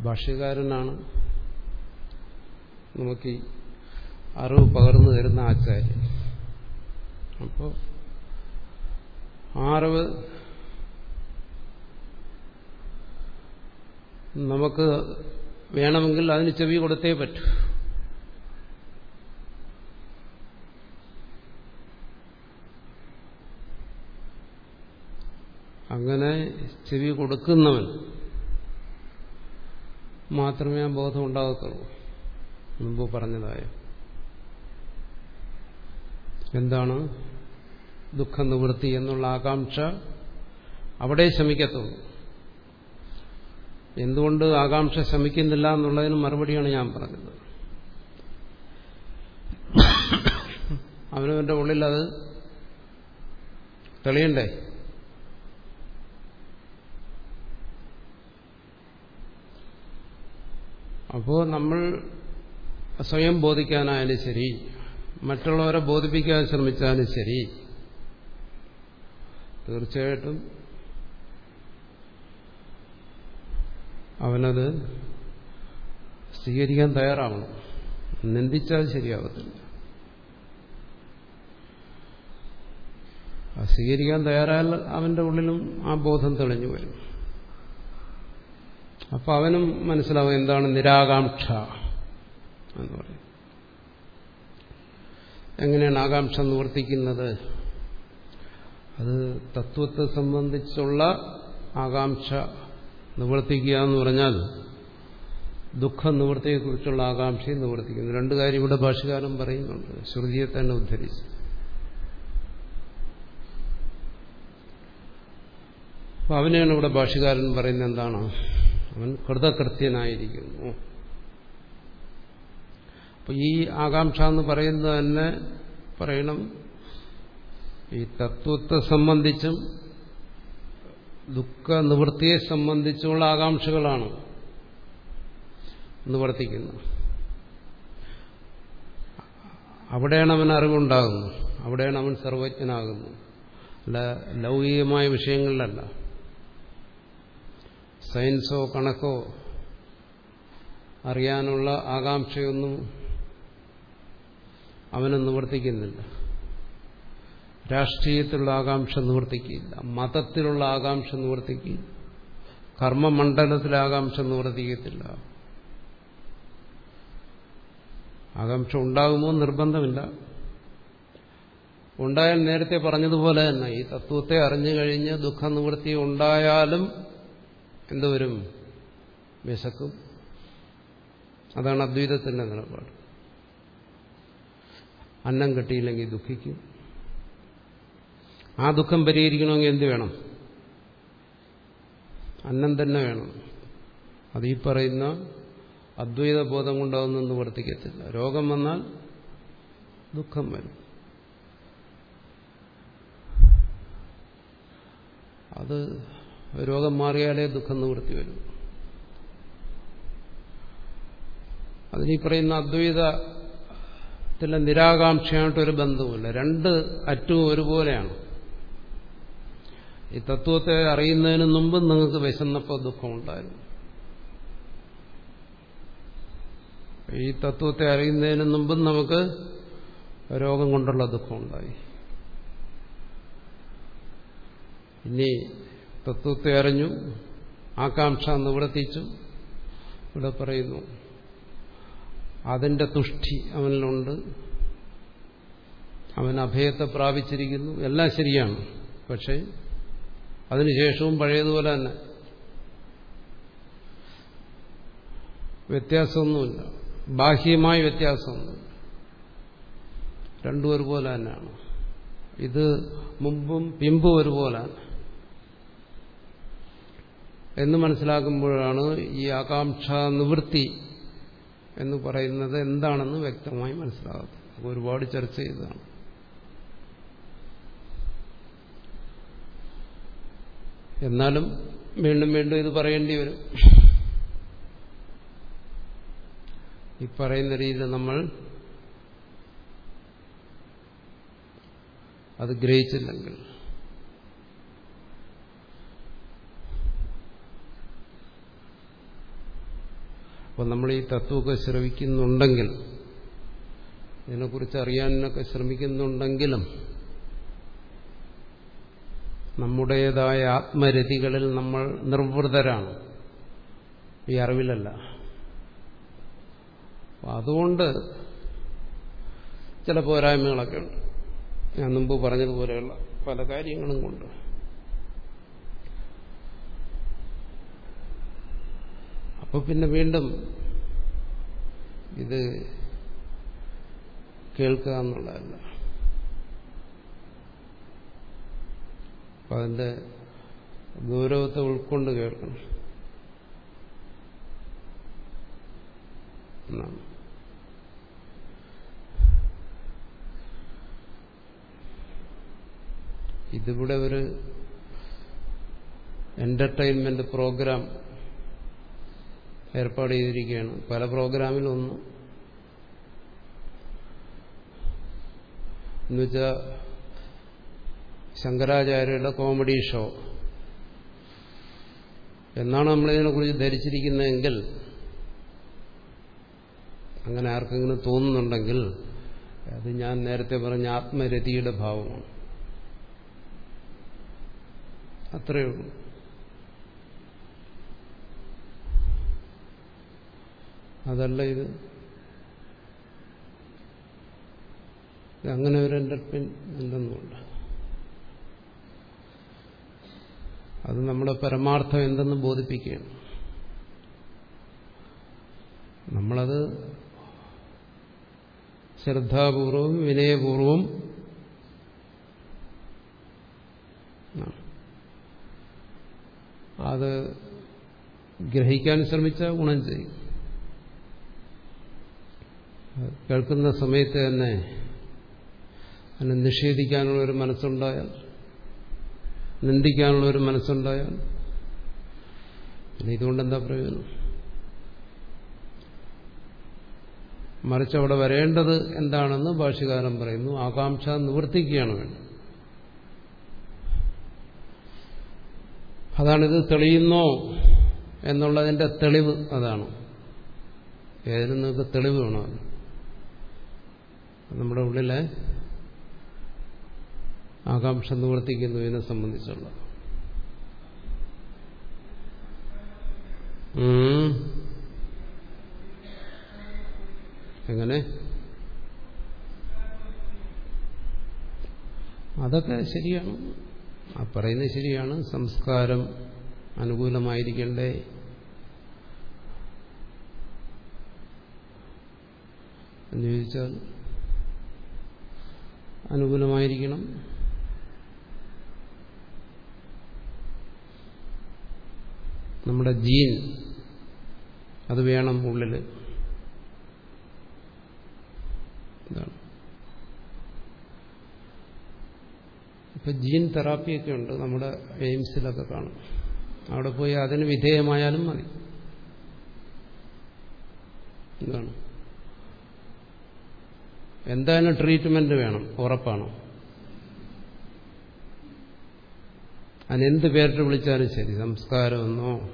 [SPEAKER 1] ഭാഷ്യകാരനാണ്. നമുക്ക് അറിവ് പകർന്നു തരുന്ന ആചാര്യൻ അപ്പോൾ ആ അറിവ് നമുക്ക് വേണമെങ്കിൽ അതിന് ചെവി കൊടുത്തേ പറ്റൂ. അങ്ങനെ ചെവി കൊടുക്കുന്നവൻ മാത്രമേ ആ ബോധം ഉണ്ടാകത്തുള്ളൂ. മുമ്പ് പറഞ്ഞതായ. എന്താണ് ദുഃഖ നിവൃത്തി എന്നുള്ള ആകാംക്ഷ അവിടെ ശമിക്കത്തുള്ളൂ. എന്തുകൊണ്ട് ആകാംക്ഷ ശമിക്കുന്നില്ല എന്നുള്ളതിന് മറുപടിയാണ് ഞാൻ പറഞ്ഞത്. അവനവന്റെ ഉള്ളിൽ അത് തെളിയണ്ടേ? അപ്പോൾ നമ്മൾ സ്വയം ബോധിക്കാനായാലും ശരി മറ്റുള്ളവരെ ബോധിപ്പിക്കാൻ ശ്രമിച്ചാലും ശരി തീർച്ചയായിട്ടും അവനത് സ്വീകരിക്കാൻ തയ്യാറാവണം. നിന്ദിച്ചാൽ ശരിയാവത്തില്ല. സ്വീകരിക്കാൻ തയ്യാറായാൽ അവന്റെ ഉള്ളിലും ആ ബോധം തെളിഞ്ഞു വരും. അപ്പൊ അവനും മനസ്സിലാവും എന്താണ് നിരാകാംക്ഷ എന്ന് പറയും. എങ്ങനെയാണ് ആകാംക്ഷ നിവർത്തിക്കുന്നത്? അത് തത്വത്തെ സംബന്ധിച്ചുള്ള ആകാംക്ഷ നിവർത്തിക്കുക എന്ന് പറഞ്ഞാൽ ദുഃഖ നിവൃത്തിയെക്കുറിച്ചുള്ള ആകാംക്ഷയും നിവർത്തിക്കുന്നു. രണ്ടു കാര്യം ഇവിടെ ഭാഷകാലം പറയുന്നുണ്ട്. ശ്രുതിയെ തന്നെ ഉദ്ധരിച്ച്. അപ്പൊ അവനെയാണ് ഇവിടെ ഭാഷകാരൻ പറയുന്നത് എന്താണ്? അവൻ കൃതകൃത്യനായിരിക്കുന്നു. അപ്പൊ ഈ ആകാംക്ഷ എന്ന് പറയുന്നത് തന്നെ പറയണം. ഈ തത്വത്തെ സംബന്ധിച്ചും ദുഃഖ നിവൃത്തിയെ സംബന്ധിച്ചുള്ള ആകാംക്ഷകളാണ് നിവർത്തിക്കുന്നത്. അവിടെയാണ് അവൻ അറിവുണ്ടാകുന്നത്. അവിടെയാണ് അവൻ സർവജ്ഞനാകുന്നത്. അല്ല ലൗകികമായ വിഷയങ്ങളിലല്ല. സയൻസോ കണക്കോ അറിയാനുള്ള ആകാംക്ഷയൊന്നും അവനെ നിവർത്തിക്കുന്നില്ല. രാഷ്ട്രീയത്തിലുള്ള ആകാംക്ഷ നിവർത്തിക്കില്ല മതത്തിലുള്ള ആകാംക്ഷ നിവർത്തിക്കില്ല കർമ്മമണ്ഡലത്തിലെ ആകാംക്ഷ നിവർത്തിക്കത്തില്ല. ആകാംക്ഷ ഉണ്ടാകുമോ നിർബന്ധമില്ല. ഉണ്ടായാൽ നേരത്തെ പറഞ്ഞതുപോലെ തന്നെ ഈ തത്വത്തെ അറിഞ്ഞു കഴിഞ്ഞ് ദുഃഖ നിവൃത്തി ഉണ്ടായാലും എന്തുവരും? വിശക്കും. അതാണ് അദ്വൈതത്തിന്റെ നിലപാട്. അന്നം കിട്ടിയില്ലെങ്കിൽ ദുഃഖിക്കും. ആ ദുഃഖം പരിഹരിക്കണമെങ്കിൽ എന്ത് വേണം? അന്നം തന്നെ വേണം. അത് ഈ പറയുന്ന അദ്വൈത ബോധം കൊണ്ട് അതൊന്നും നിവർത്തിക്കത്തില്ല രോഗം വന്നാൽ ദുഃഖം വരും. അത് രോഗം മാറിയാലേ ദുഃഖം നിവൃത്തി വരും. അതിനീ പറയുന്ന അദ്വൈതത്തിലെ നിരാകാംക്ഷയായിട്ടൊരു ബന്ധവുമില്ല. രണ്ട് അറ്റവും ഒരുപോലെയാണ്. ഈ തത്വത്തെ അറിയുന്നതിന് മുമ്പ് നിങ്ങൾക്ക് വിശന്നപ്പോൾ ദുഃഖമുണ്ടായിരുന്നു ഈ തത്വത്തെ അറിയുന്നതിന് മുമ്പും നമുക്ക് രോഗം കൊണ്ടുള്ള ദുഃഖമുണ്ടായി ഇനി തത്വത്തെ അറിഞ്ഞു ആകാംക്ഷ നിവർത്തിച്ചു. ഇവിടെ പറയുന്നു അതിന്റെ തുഷ്ടി അവനിലുണ്ട്. അവൻ അഭയത്തെ പ്രാപിച്ചിരിക്കുന്നു. എല്ലാം ശരിയാണ്. പക്ഷേ അതിനുശേഷവും പഴയതുപോലെ തന്നെ. വ്യത്യാസമൊന്നുമില്ല. ബാഹ്യമായ വ്യത്യാസമൊന്നുമില്ല. രണ്ടും ഒരുപോലെ തന്നെയാണ്. ഇത് മുമ്പും പിമ്പും ഒരുപോലെ എന്ന് മനസ്സിലാക്കുമ്പോഴാണ് ഈ ആകാംക്ഷ നിവൃത്തി എന്ന് പറയുന്നത് എന്താണെന്ന് വ്യക്തമായി മനസ്സിലാകുന്നത് ഒരുപാട് ചർച്ച ചെയ്തതാണ്. എന്നാലും വീണ്ടും വീണ്ടും ഇത് പറയേണ്ടി വരും. ഈ പറയുന്ന രീതിയിൽ നമ്മൾ അത് ഗ്രഹിച്ചില്ലെങ്കിൽ. അപ്പം നമ്മൾ ഈ തത്വമൊക്കെ ശ്രമിക്കുന്നുണ്ടെങ്കിൽ ഇതിനെക്കുറിച്ച് അറിയാനൊക്കെ ശ്രമിക്കുന്നുണ്ടെങ്കിലും നമ്മുടേതായ ആത്മരതികളിൽ നമ്മൾ നിർവൃതരാണ്. ഈ അറിവിലല്ല. അതുകൊണ്ട് ചില പോരായ്മകളൊക്കെ ഉണ്ട്. ഞാൻ മുമ്പ് പറഞ്ഞതുപോലെയുള്ള പല കാര്യങ്ങളും കൊണ്ട്. അപ്പൊ പിന്നെ വീണ്ടും ഇത് കേൾക്കുക എന്നുള്ളതല്ല അപ്പൊ അതിന്റെ ഗൗരവത്തെ ഉൾക്കൊണ്ട് കേൾക്കണം. എന്നാണ്. ഇതിവിടെ ഒരു എന്റർടൈൻമെന്റ് പ്രോഗ്രാം ഏർപ്പാട് ചെയ്തിരിക്കുകയാണ്. പല പ്രോഗ്രാമിലൊന്നും. എന്നുവെച്ചാൽ ശങ്കരാചാര്യരുടെ കോമഡി ഷോ. എന്നാണ് നമ്മളിതിനെക്കുറിച്ച് ധരിച്ചിരിക്കുന്നതെങ്കിൽ അങ്ങനെ ആർക്കെങ്കിലും തോന്നുന്നുണ്ടെങ്കിൽ അത് ഞാൻ നേരത്തെ പറഞ്ഞ ആത്മരതിയുടെ ഭാവമാണ്. അത്രയേ ഉള്ളൂ. അതല്ല ഇത്. അങ്ങനെ ഒരു എന്റർടൈൻമെന്റൊന്നുമില്ല അത് നമ്മുടെ പരമാർത്ഥം എന്തെന്ന് ബോധിപ്പിക്കുകയാണ്. നമ്മളത് ശ്രദ്ധാപൂർവം വിനയപൂർവം അത് ഗ്രഹിക്കാൻ ശ്രമിച്ച ഗുണം ചെയ്യും. കേൾക്കുന്ന സമയത്ത് തന്നെ അതിനെ നിഷേധിക്കാനുള്ള ഒരു മനസ്സുണ്ടായാൽ നിന്ദിക്കാനുള്ള ഒരു മനസ്സുണ്ടായാൽ ഇതുകൊണ്ട് എന്താ പ്രയോജനം? മറിച്ച് അവിടെ വരേണ്ടത് എന്താണെന്ന് ഭാഷ്യകാരൻ പറയുന്നു ആകാംക്ഷ നിവർത്തിക്കുകയാണ് വേണ്ടത്. അതാണിത് തെളിയുന്നോ എന്നുള്ളതിന്റെ തെളിവ് അതാണ്. ഏതിനും നിങ്ങൾക്ക് തെളിവ് വേണം നമ്മുടെ ഉള്ളിലെ ആകാംക്ഷ നിവർത്തിക്കുന്നു എന്നെ സംബന്ധിച്ചുള്ള എങ്ങനെ? അതൊക്കെ ശരിയാണ്. ആ പറയുന്നത് ശരിയാണ്. സംസ്കാരം അനുകൂലമായിരിക്കണ്ടേ? എന്ന് ചോദിച്ചാൽ അനുകൂലമായിരിക്കണം. നമ്മുടെ ജീൻ അത് വേണം ഉള്ളിൽ ഇപ്പൊ ജീൻ തെറാപ്പിയൊക്കെ ഉണ്ട് നമ്മുടെ എയിംസിലൊക്കെ കാണും. അവിടെ പോയി അതിന് വിധേയമായാലും മതി. എന്താണ് എന്തായാലും ട്രീറ്റ്മെന്റ് വേണം ഉറപ്പാണ്. അതിനെന്ത് പേരിട്ട് വിളിച്ചാലും ശരി. സംസ്കാരമെന്നോ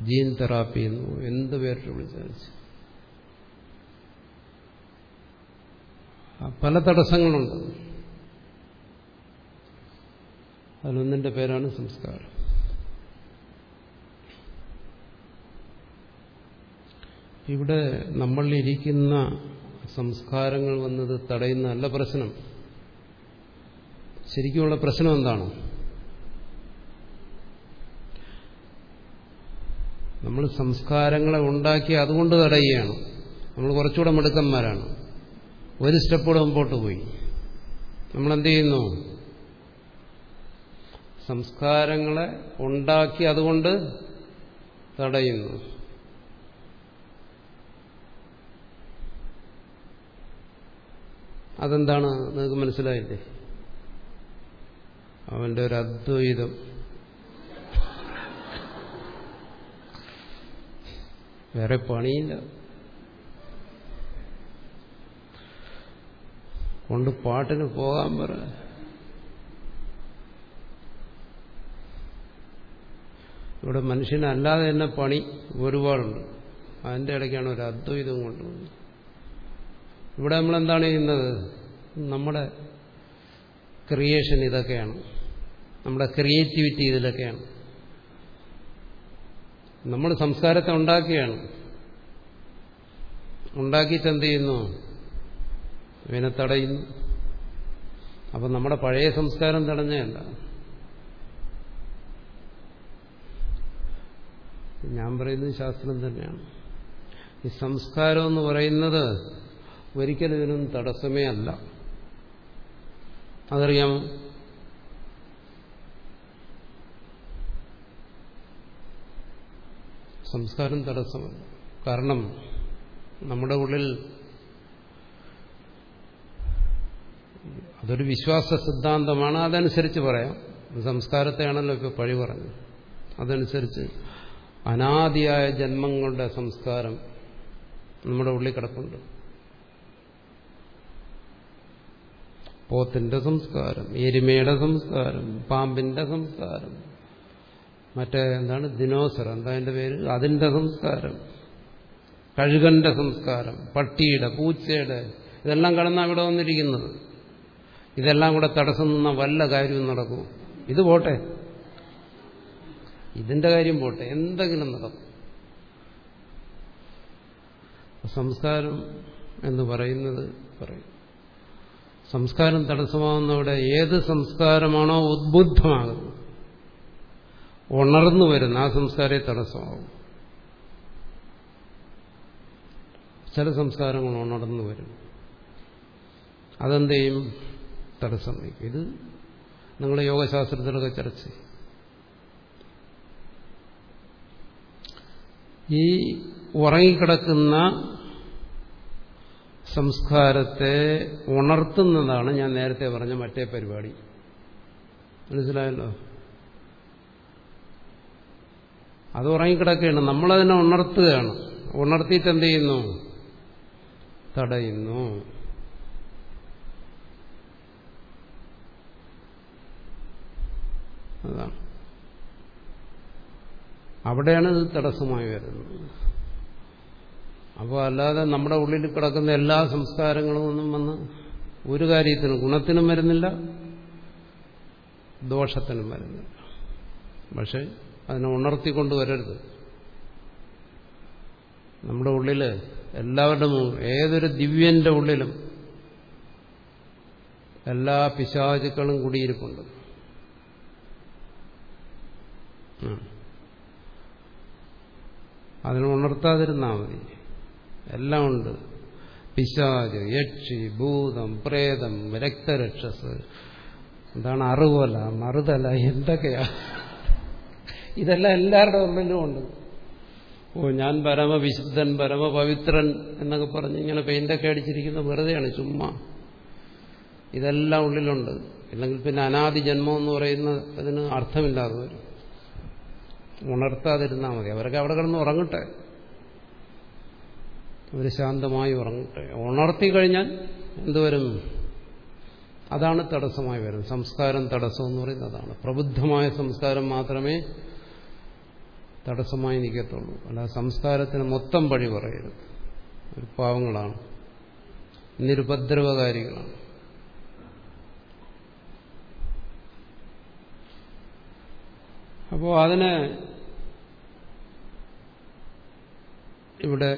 [SPEAKER 1] ജീൻ തെറാപ്പി എന്നോ എന്ത് പേരിട്ട് വിളിച്ചാലും ശരി. പല തടസ്സങ്ങളുണ്ട്. അതിലൊന്നിന്റെ പേരാണ് സംസ്കാരം. ഇവിടെ നമ്മളിരിക്കുന്ന സംസ്കാരങ്ങൾ വന്നത് തടയുന്ന തടയുന്നതല്ല പ്രശ്നം. ശരിക്കുമുള്ള പ്രശ്നം എന്താണ്? നമ്മൾ സംസ്കാരങ്ങളെ ഉണ്ടാക്കി അതുകൊണ്ട് തടയുകയാണ്. നമ്മൾ കുറച്ചുകൂടെ മിടുക്കന്മാരാണ്. ഒരു സ്റ്റെപ്പോടെ മുമ്പോട്ട് പോയി. നമ്മളെന്ത് ചെയ്യുന്നു സംസ്കാരങ്ങളെ ഉണ്ടാക്കി അതുകൊണ്ട് തടയുന്നു. അതെന്താണ്? നിങ്ങൾക്ക് മനസ്സിലായില്ലേ? അവന്റെ ഒരു അദ്വൈതം. വേറെ പണിയില്ല. കൊണ്ട് പാട്ടിന് പോകാൻ പറ. ഇവിടെ മനുഷ്യനല്ലാതെ തന്നെ പണി ഒരുപാടുണ്ട്. അതിന്റെ ഇടയ്ക്കാണ് ഒരു അദ്വൈതം കൊണ്ടുപോകുന്നത് ഇവിടെ നമ്മൾ എന്താണ് ചെയ്യുന്നത്? നമ്മുടെ ക്രിയേഷൻ ഇതൊക്കെയാണ്. നമ്മുടെ ക്രിയേറ്റിവിറ്റി ഇതിലൊക്കെയാണ്. നമ്മൾ സംസ്കാരത്തെ ഉണ്ടാക്കിയാണ്. ഉണ്ടാക്കിയിട്ട് എന്ത് ചെയ്യുന്നു? അവനെ തടയുന്നു അപ്പം നമ്മുടെ പഴയ സംസ്കാരം തടഞ്ഞല്ല ഞാൻ പറയുന്നത് ശാസ്ത്രം തന്നെയാണ്. ഈ സംസ്കാരം എന്ന് പറയുന്നത് ഒരിക്കലും ഇതിനൊന്നും തടസ്സമേ അല്ല. അതറിയാമോ? സംസ്കാരം തടസ്സമല്ല കാരണം നമ്മുടെ ഉള്ളിൽ അതൊരു വിശ്വാസ സിദ്ധാന്തമാണ്. അതനുസരിച്ച് പറയാം. സംസ്കാരത്തെയാണല്ലോ ഇപ്പോൾ പഴി പറഞ്ഞത്. അതനുസരിച്ച് അനാദിയായ ജന്മങ്ങളുടെ സംസ്കാരം നമ്മുടെ ഉള്ളിൽ കിടപ്പുണ്ട്. പോത്തിന്റെ സംസ്കാരം എരുമയുടെ സംസ്കാരം പാമ്പിന്റെ സംസ്കാരം മറ്റേ എന്താണ്? ദിനോസർ. എന്താ അതിന്റെ പേര്? അതിന്റെ സംസ്കാരം. കഴുകന്റെ സംസ്കാരം. പട്ടിയുടെ പൂച്ചയുടെ. ഇതെല്ലാം കടന്നാ അവിടെ വന്നിരിക്കുന്നത്. ഇതെല്ലാം കൂടെ തടസ്സം നിന്ന വല്ല കാര്യവും നടക്കും. ഇത് പോട്ടെ. ഇതിന്റെ കാര്യം പോട്ടെ. എന്തെങ്കിലും നടക്കും. സംസ്കാരം എന്ന് പറയുന്നത് പറയും. സംസ്കാരം തടസ്സമാകുന്നവിടെ ഏത് സംസ്കാരമാണോ ഉദ്ബുദ്ധമാകുന്നത്. ഉണർന്നു വരുന്ന ആ സംസാരേ തടസ്സമാകും. ചില സംസ്കാരങ്ങൾ ഉണർന്നു വരും. അതെന്ത് തടസ്സം വയ്ക്കും. ഇത് നിങ്ങൾ യോഗശാസ്ത്രത്തിലൊക്കെ ചർച്ച ഈ ഉറങ്ങിക്കിടക്കുന്ന സംസ്കാരത്തെ ഉണർത്തുന്നതാണ് ഞാൻ നേരത്തെ പറഞ്ഞ മറ്റേ പരിപാടി. മനസ്സിലായല്ലോ? അത് ഉറങ്ങിക്കിടക്കുകയാണ്. നമ്മളതിനെ ഉണർത്തുകയാണ്. ഉണർത്തിയിട്ട് എന്ത് ചെയ്യുന്നു? തടയുന്നു. അതാണ്. അവിടെയാണ് ഇത് തടസ്സമായി വരുന്നത്. അപ്പോൾ അല്ലാതെ നമ്മുടെ ഉള്ളിൽ കിടക്കുന്ന എല്ലാ സംസ്കാരങ്ങളും ഒന്നും വന്ന് ഒരു കാര്യത്തിനും ഗുണത്തിനും വരുന്നില്ല ദോഷത്തിനും വരുന്നില്ല. പക്ഷെ അതിനെ ഉണർത്തിക്കൊണ്ടുവരരുത്. നമ്മുടെ ഉള്ളിൽ എല്ലാവരുടെ ഏതൊരു ദിവ്യന്റെ ഉള്ളിലും എല്ലാ പിശാചുക്കളും കൂടിയിരിപ്പുണ്ട്. അതിനെ ഉണർത്താതിരുന്നാൽ മതി. എല്ലാം ഉണ്ട്. പിശാജ് യക്ഷി ഭൂതം പ്രേതം രക്തരക്ഷസ്. എന്താണ് അറിവല മറുതല എന്തൊക്കെയാ? ഇതെല്ലാം എല്ലാവരുടെ ഓർമ്മയിലും ഉണ്ട്. ഓ ഞാൻ പരമവിശുദ്ധൻ പരമപവിത്രൻ എന്നൊക്കെ പറഞ്ഞ് ഇങ്ങനെ പെയിന്റൊക്കെ അടിച്ചിരിക്കുന്ന വെറുതെയാണ് ചുമ്മാ. ഇതെല്ലാം ഉള്ളിലുണ്ട്. അല്ലെങ്കിൽ പിന്നെ അനാദി ജന്മം എന്ന് പറയുന്ന അതിന് അർത്ഥമില്ലാതെ വരും. ഉണർത്താതിരുന്നാൽ മതി. അവരൊക്കെ അവിടെ കിടന്ന് ഉറങ്ങട്ടെ. അവർ ശാന്തമായി ഉറങ്ങട്ടെ. ഉണർത്തി കഴിഞ്ഞാൽ എന്തുവരും അതാണ് തടസ്സമായി വരുന്നത് സംസ്കാരം തടസ്സം എന്ന് പറയുന്നത് അതാണ്. പ്രബുദ്ധമായ സംസ്കാരം മാത്രമേ തടസ്സമായി നിൽക്കത്തുള്ളൂ. അല്ല സംസ്കാരത്തിന് മൊത്തം പഴി പറയരുത്. ഒരു പാവങ്ങളാണ്. നിരുപദ്രവകാരികളാണ് അപ്പോൾ അതിന് ഇവിടെ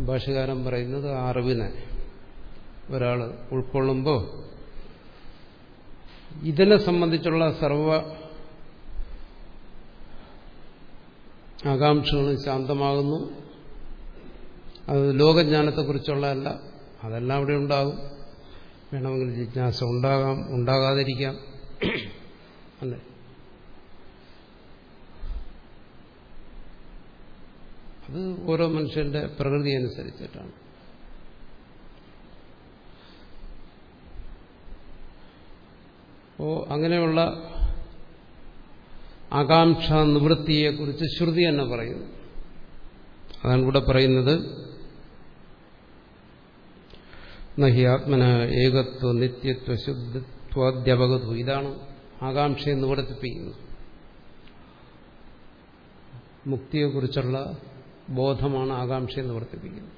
[SPEAKER 1] ഭാഷകാരൻ പറയുന്നത് ആ അറിവിനെ ഒരാൾ ഉൾക്കൊള്ളുമ്പോൾ ഇതിനെ സംബന്ധിച്ചുള്ള സർവ ആകാംക്ഷകളും ശാന്തമാകുന്നു. അത് ലോകജ്ഞാനത്തെക്കുറിച്ചുള്ളതല്ല. അതെല്ലാം അവിടെ ഉണ്ടാകും. വേണമെങ്കിൽ ജിജ്ഞാസ ഉണ്ടാകാം ഉണ്ടാകാതിരിക്കാം. അല്ലേ? അത് ഓരോ മനുഷ്യന്റെ പ്രകൃതി അനുസരിച്ചിട്ടാണ്. അപ്പോ അങ്ങനെയുള്ള ആകാംക്ഷ നിവൃത്തിയെക്കുറിച്ച് ശ്രുതി തന്നെ പറയുന്നു. അതാണ് ഇവിടെ പറയുന്നത്. നഹി ആത്മന ഏകത്വ നിത്യത്വ ശുദ്ധത്വാദ്യപകത്വ ഇതാണ് ആകാംക്ഷയെ നിവർത്തിപ്പിക്കുന്നത് മുക്തിയെക്കുറിച്ചുള്ള ബോധമാണ് ആകാംക്ഷയെ നിവർത്തിപ്പിക്കുന്നത്.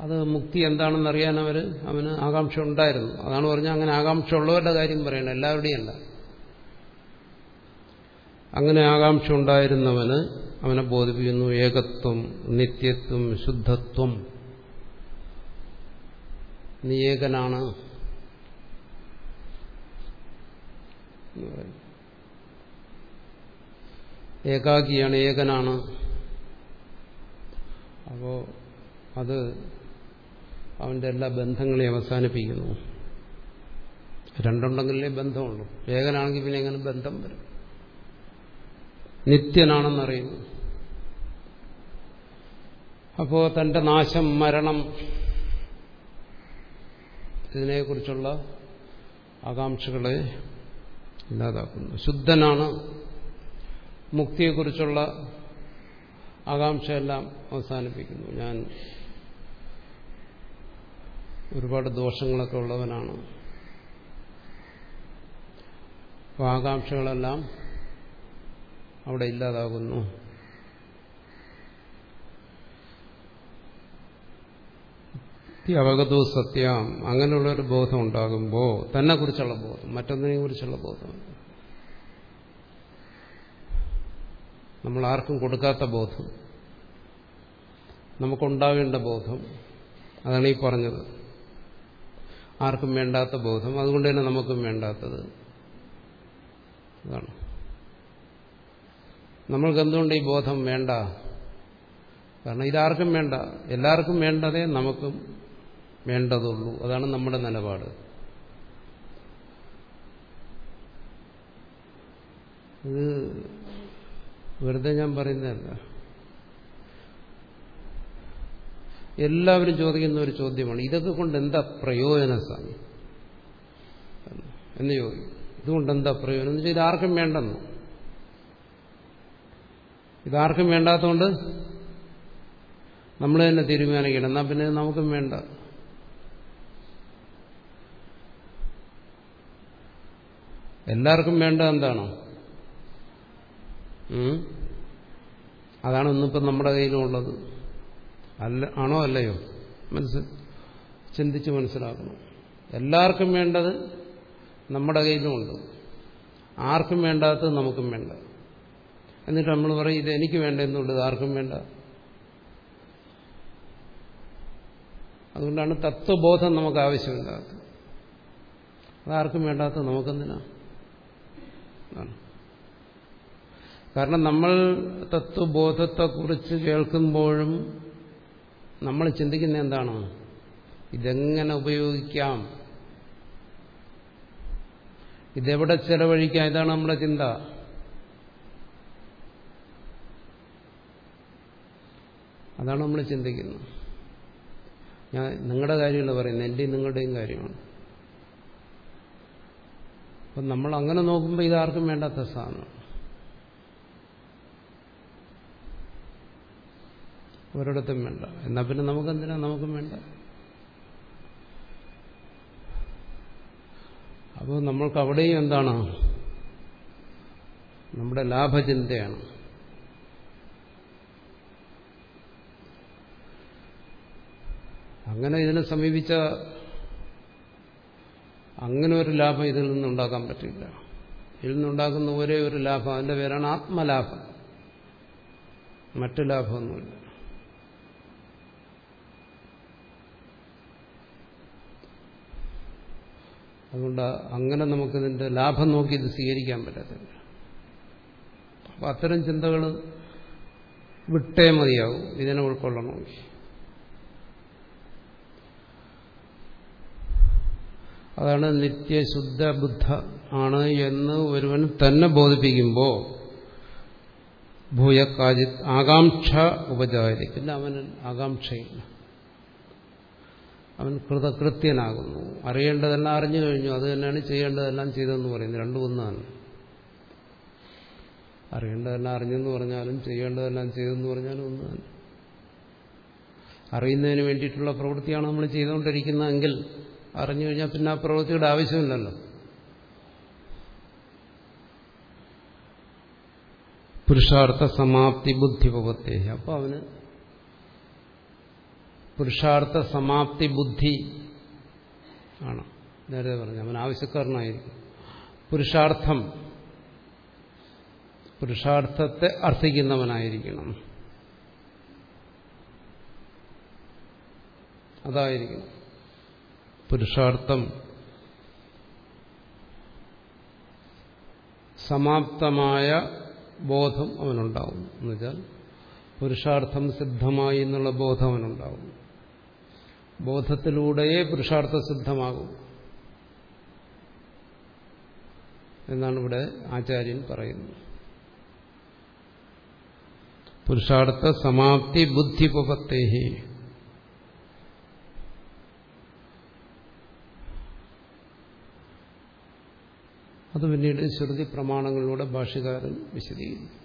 [SPEAKER 1] അത് മുക്തി എന്താണെന്ന് അറിയാൻ അവർ അവന് ആകാംക്ഷ ഉണ്ടായിരുന്നു. അതാണ് പറഞ്ഞാൽ അങ്ങനെ ആകാംക്ഷ ഉള്ളവരുടെ കാര്യം പറയണം. എല്ലാവരുടെയും അല്ല. അങ്ങനെ ആകാംക്ഷ ഉണ്ടായിരുന്നവന് അവനെ ബോധിപ്പിക്കുന്നു ഏകത്വം നിത്യത്വം ശുദ്ധത്വം നീ ഏകനാണ്. ഏകാഗിയാണ് ഏകനാണ്. അപ്പോ അത് അവന്റെ എല്ലാ ബന്ധങ്ങളെയും അവസാനിപ്പിക്കുന്നു. രണ്ടുണ്ടെങ്കിലേ ബന്ധമുള്ളൂ. ഏകനാണെങ്കിൽ പിന്നെ എങ്ങനെ ബന്ധം വരും? നിത്യനാണെന്നറിയുന്നു. അപ്പോ തന്റെ നാശം മരണം ഇതിനെക്കുറിച്ചുള്ള ആകാംക്ഷകളെ ഇല്ലാതാക്കുന്നു. ശുദ്ധനാണ്. മുക്തിയെക്കുറിച്ചുള്ള ആകാംക്ഷയെല്ലാം അവസാനിപ്പിക്കുന്നു. ഞാൻ ഒരുപാട് ദോഷങ്ങളൊക്കെ ഉള്ളവനാണ്. അപ്പോൾ ആകാംക്ഷകളെല്ലാം അവിടെ ഇല്ലാതാകുന്നു. അവഗതോ സത്യം. അങ്ങനെയുള്ള ഒരു ബോധം ഉണ്ടാകുമ്പോൾ തന്നെ കുറിച്ചുള്ള ബോധം മറ്റൊന്നിനെ കുറിച്ചുള്ള ബോധം. നമ്മൾ ആർക്കും കൊടുക്കാത്ത ബോധം. നമുക്കുണ്ടാവേണ്ട ബോധം. അതാണ് ഈ പറഞ്ഞത്. ആർക്കും വേണ്ടാത്ത ബോധം. അതുകൊണ്ട് തന്നെ നമുക്കും വേണ്ടാത്തത്. അതാണ്. നമ്മൾക്ക് എന്തുകൊണ്ട് ഈ ബോധം വേണ്ട? കാരണം ഇതാർക്കും വേണ്ട. എല്ലാവർക്കും വേണ്ടതേ നമുക്കും വേണ്ടതുള്ളൂ. അതാണ് നമ്മുടെ നിലപാട്. ഇത് വെറുതെ ഞാൻ പറയുന്നതല്ല. എല്ലാവരും ചോദിക്കുന്ന ഒരു ചോദ്യമാണ്. ഇതൊക്കെ കൊണ്ട് എന്താ പ്രയോജനം സ്വാമി? എന്ന് ചോദിക്കും. ഇതുകൊണ്ട് എന്താ പ്രയോജനം? എന്ന് വെച്ചാൽ ഇതാർക്കും വേണ്ടെന്നു. ഇതാർക്കും വേണ്ടാത്തതുകൊണ്ട് നമ്മൾ തന്നെ തീരുമാനിക്കണം. എന്നാൽ പിന്നെ നമുക്കും വേണ്ട. എല്ലാവർക്കും വേണ്ട എന്താണോ? അതാണ് ഇന്നിപ്പം നമ്മുടെ കയ്യിലുള്ളത്. അല്ല ആണോ അല്ലയോ? മനസ്സിൽ ചിന്തിച്ച് മനസ്സിലാക്കണം. എല്ലാവർക്കും വേണ്ടത് നമ്മുടെ കയ്യിലുമുണ്ട്. ആർക്കും വേണ്ടാത്തത് നമുക്കും വേണ്ട. എന്നിട്ട് നമ്മൾ പറയും ഇത് എനിക്ക് വേണ്ട എന്നുള്ളത് ആർക്കും വേണ്ട. അതുകൊണ്ടാണ് തത്വബോധം നമുക്ക് ആവശ്യമില്ലാത്തത് അതാർക്കും വേണ്ടാത്ത നമുക്കെന്തിനാ? കാരണം നമ്മൾ തത്വബോധത്തെക്കുറിച്ച് കേൾക്കുമ്പോഴും നമ്മൾ ചിന്തിക്കുന്ന എന്താണ്? ഇതെങ്ങനെ ഉപയോഗിക്കാം? ഇതെവിടെ ചെലവഴിക്കാം? ഇതാണ് നമ്മുടെ ചിന്ത. അതാണ് നമ്മൾ ചിന്തിക്കുന്നത്. ഞാൻ നിങ്ങളുടെ കാര്യമല്ല പറയുന്നത് എന്റെയും നിങ്ങളുടെയും കാര്യമാണ്. അപ്പം നമ്മൾ അങ്ങനെ നോക്കുമ്പോൾ ഇതാർക്കും വേണ്ടാത്ത സാധനം ഒരിടത്തും വേണ്ട. എന്നാ പിന്നെ നമുക്ക് എന്തിനാ നമുക്കും വേണ്ട. അപ്പോൾ നമ്മൾക്ക് അവിടെയും എന്താണ്? നമ്മുടെ ലാഭചിന്തയാണ്. അങ്ങനെ ഇതിനെ സമീപിച്ച അങ്ങനെ ഒരു ലാഭം ഇതിൽ നിന്നുണ്ടാക്കാൻ പറ്റില്ല. ഇതിൽ നിന്നുണ്ടാക്കുന്ന ഒരേ ഒരു ലാഭം അതിന്റെ പേരാണ് ആത്മലാഭം. മറ്റു ലാഭമൊന്നുമില്ല. അതുകൊണ്ട് അങ്ങനെ നമുക്കിതിന്റെ ലാഭം നോക്കി ഇത് സ്വീകരിക്കാൻ പറ്റത്തില്ല. അപ്പം അത്തരം ചിന്തകൾ വിട്ടേ മതിയാവും. ഇതിനെ ഉൾക്കൊള്ളണമെങ്കിൽ അതാണ് നിത്യശുദ്ധ ബുദ്ധ ആണ് എന്ന് ഒരുവൻ തന്നെ ബോധിപ്പിക്കുമ്പോൾ ഭൂയക്കാജി ആകാംക്ഷ ഉപചാരി പിന്നെ അവന് ആകാംക്ഷയില്ല. അവൻ കൃതകൃത്യനാകുന്നു. അറിയേണ്ടതെല്ലാം അറിഞ്ഞു കഴിഞ്ഞു. അത് തന്നെയാണ് ചെയ്യേണ്ടതെല്ലാം ചെയ്തതെന്ന് പറയുന്നത്. രണ്ടും ഒന്നാണ്. അറിയേണ്ടതെല്ലാം അറിഞ്ഞെന്ന് പറഞ്ഞാലും ചെയ്യേണ്ടതെല്ലാം ചെയ്തെന്ന് പറഞ്ഞാലും ഒന്ന് തന്നെ അറിയുന്നതിന് വേണ്ടിയിട്ടുള്ള പ്രവൃത്തിയാണ് നമ്മൾ ചെയ്തുകൊണ്ടിരിക്കുന്നതെങ്കിൽ അറിഞ്ഞു കഴിഞ്ഞാൽ പിന്നെ ആ പ്രവൃത്തിയുടെ ആവശ്യമില്ലല്ലോ. പുരുഷാർത്ഥ സമാപ്തി ബുദ്ധിപവത്തെ അപ്പോൾ അവന് പുരുഷാർത്ഥ സമാപ്തി ബുദ്ധി ആണ്. നേരത്തെ പറഞ്ഞു അവൻ ആവശ്യക്കാരനായിരിക്കും. പുരുഷാർത്ഥം പുരുഷാർത്ഥത്തെ അർത്ഥിക്കുന്നവനായിരിക്കണം. അതായിരിക്കണം. പുരുഷാർത്ഥം സമാപ്തമായ ബോധം അവനുണ്ടാവും എന്നുവെച്ചാൽ പുരുഷാർത്ഥം സിദ്ധമായി എന്നുള്ള ബോധം അവനുണ്ടാവും ബോധത്തിലൂടെയേ പുരുഷാർത്ഥ സിദ്ധമാകും. എന്നാണ് ഇവിടെ ആചാര്യൻ പറയുന്നത്. പുരുഷാർത്ഥ സമാപ്തി ബുദ്ധിപത്തേഹി അത് പിന്നീട് ശ്രുതി പ്രമാണങ്ങളിലൂടെ ഭാഷകാരൻ വിശദീകരിക്കും.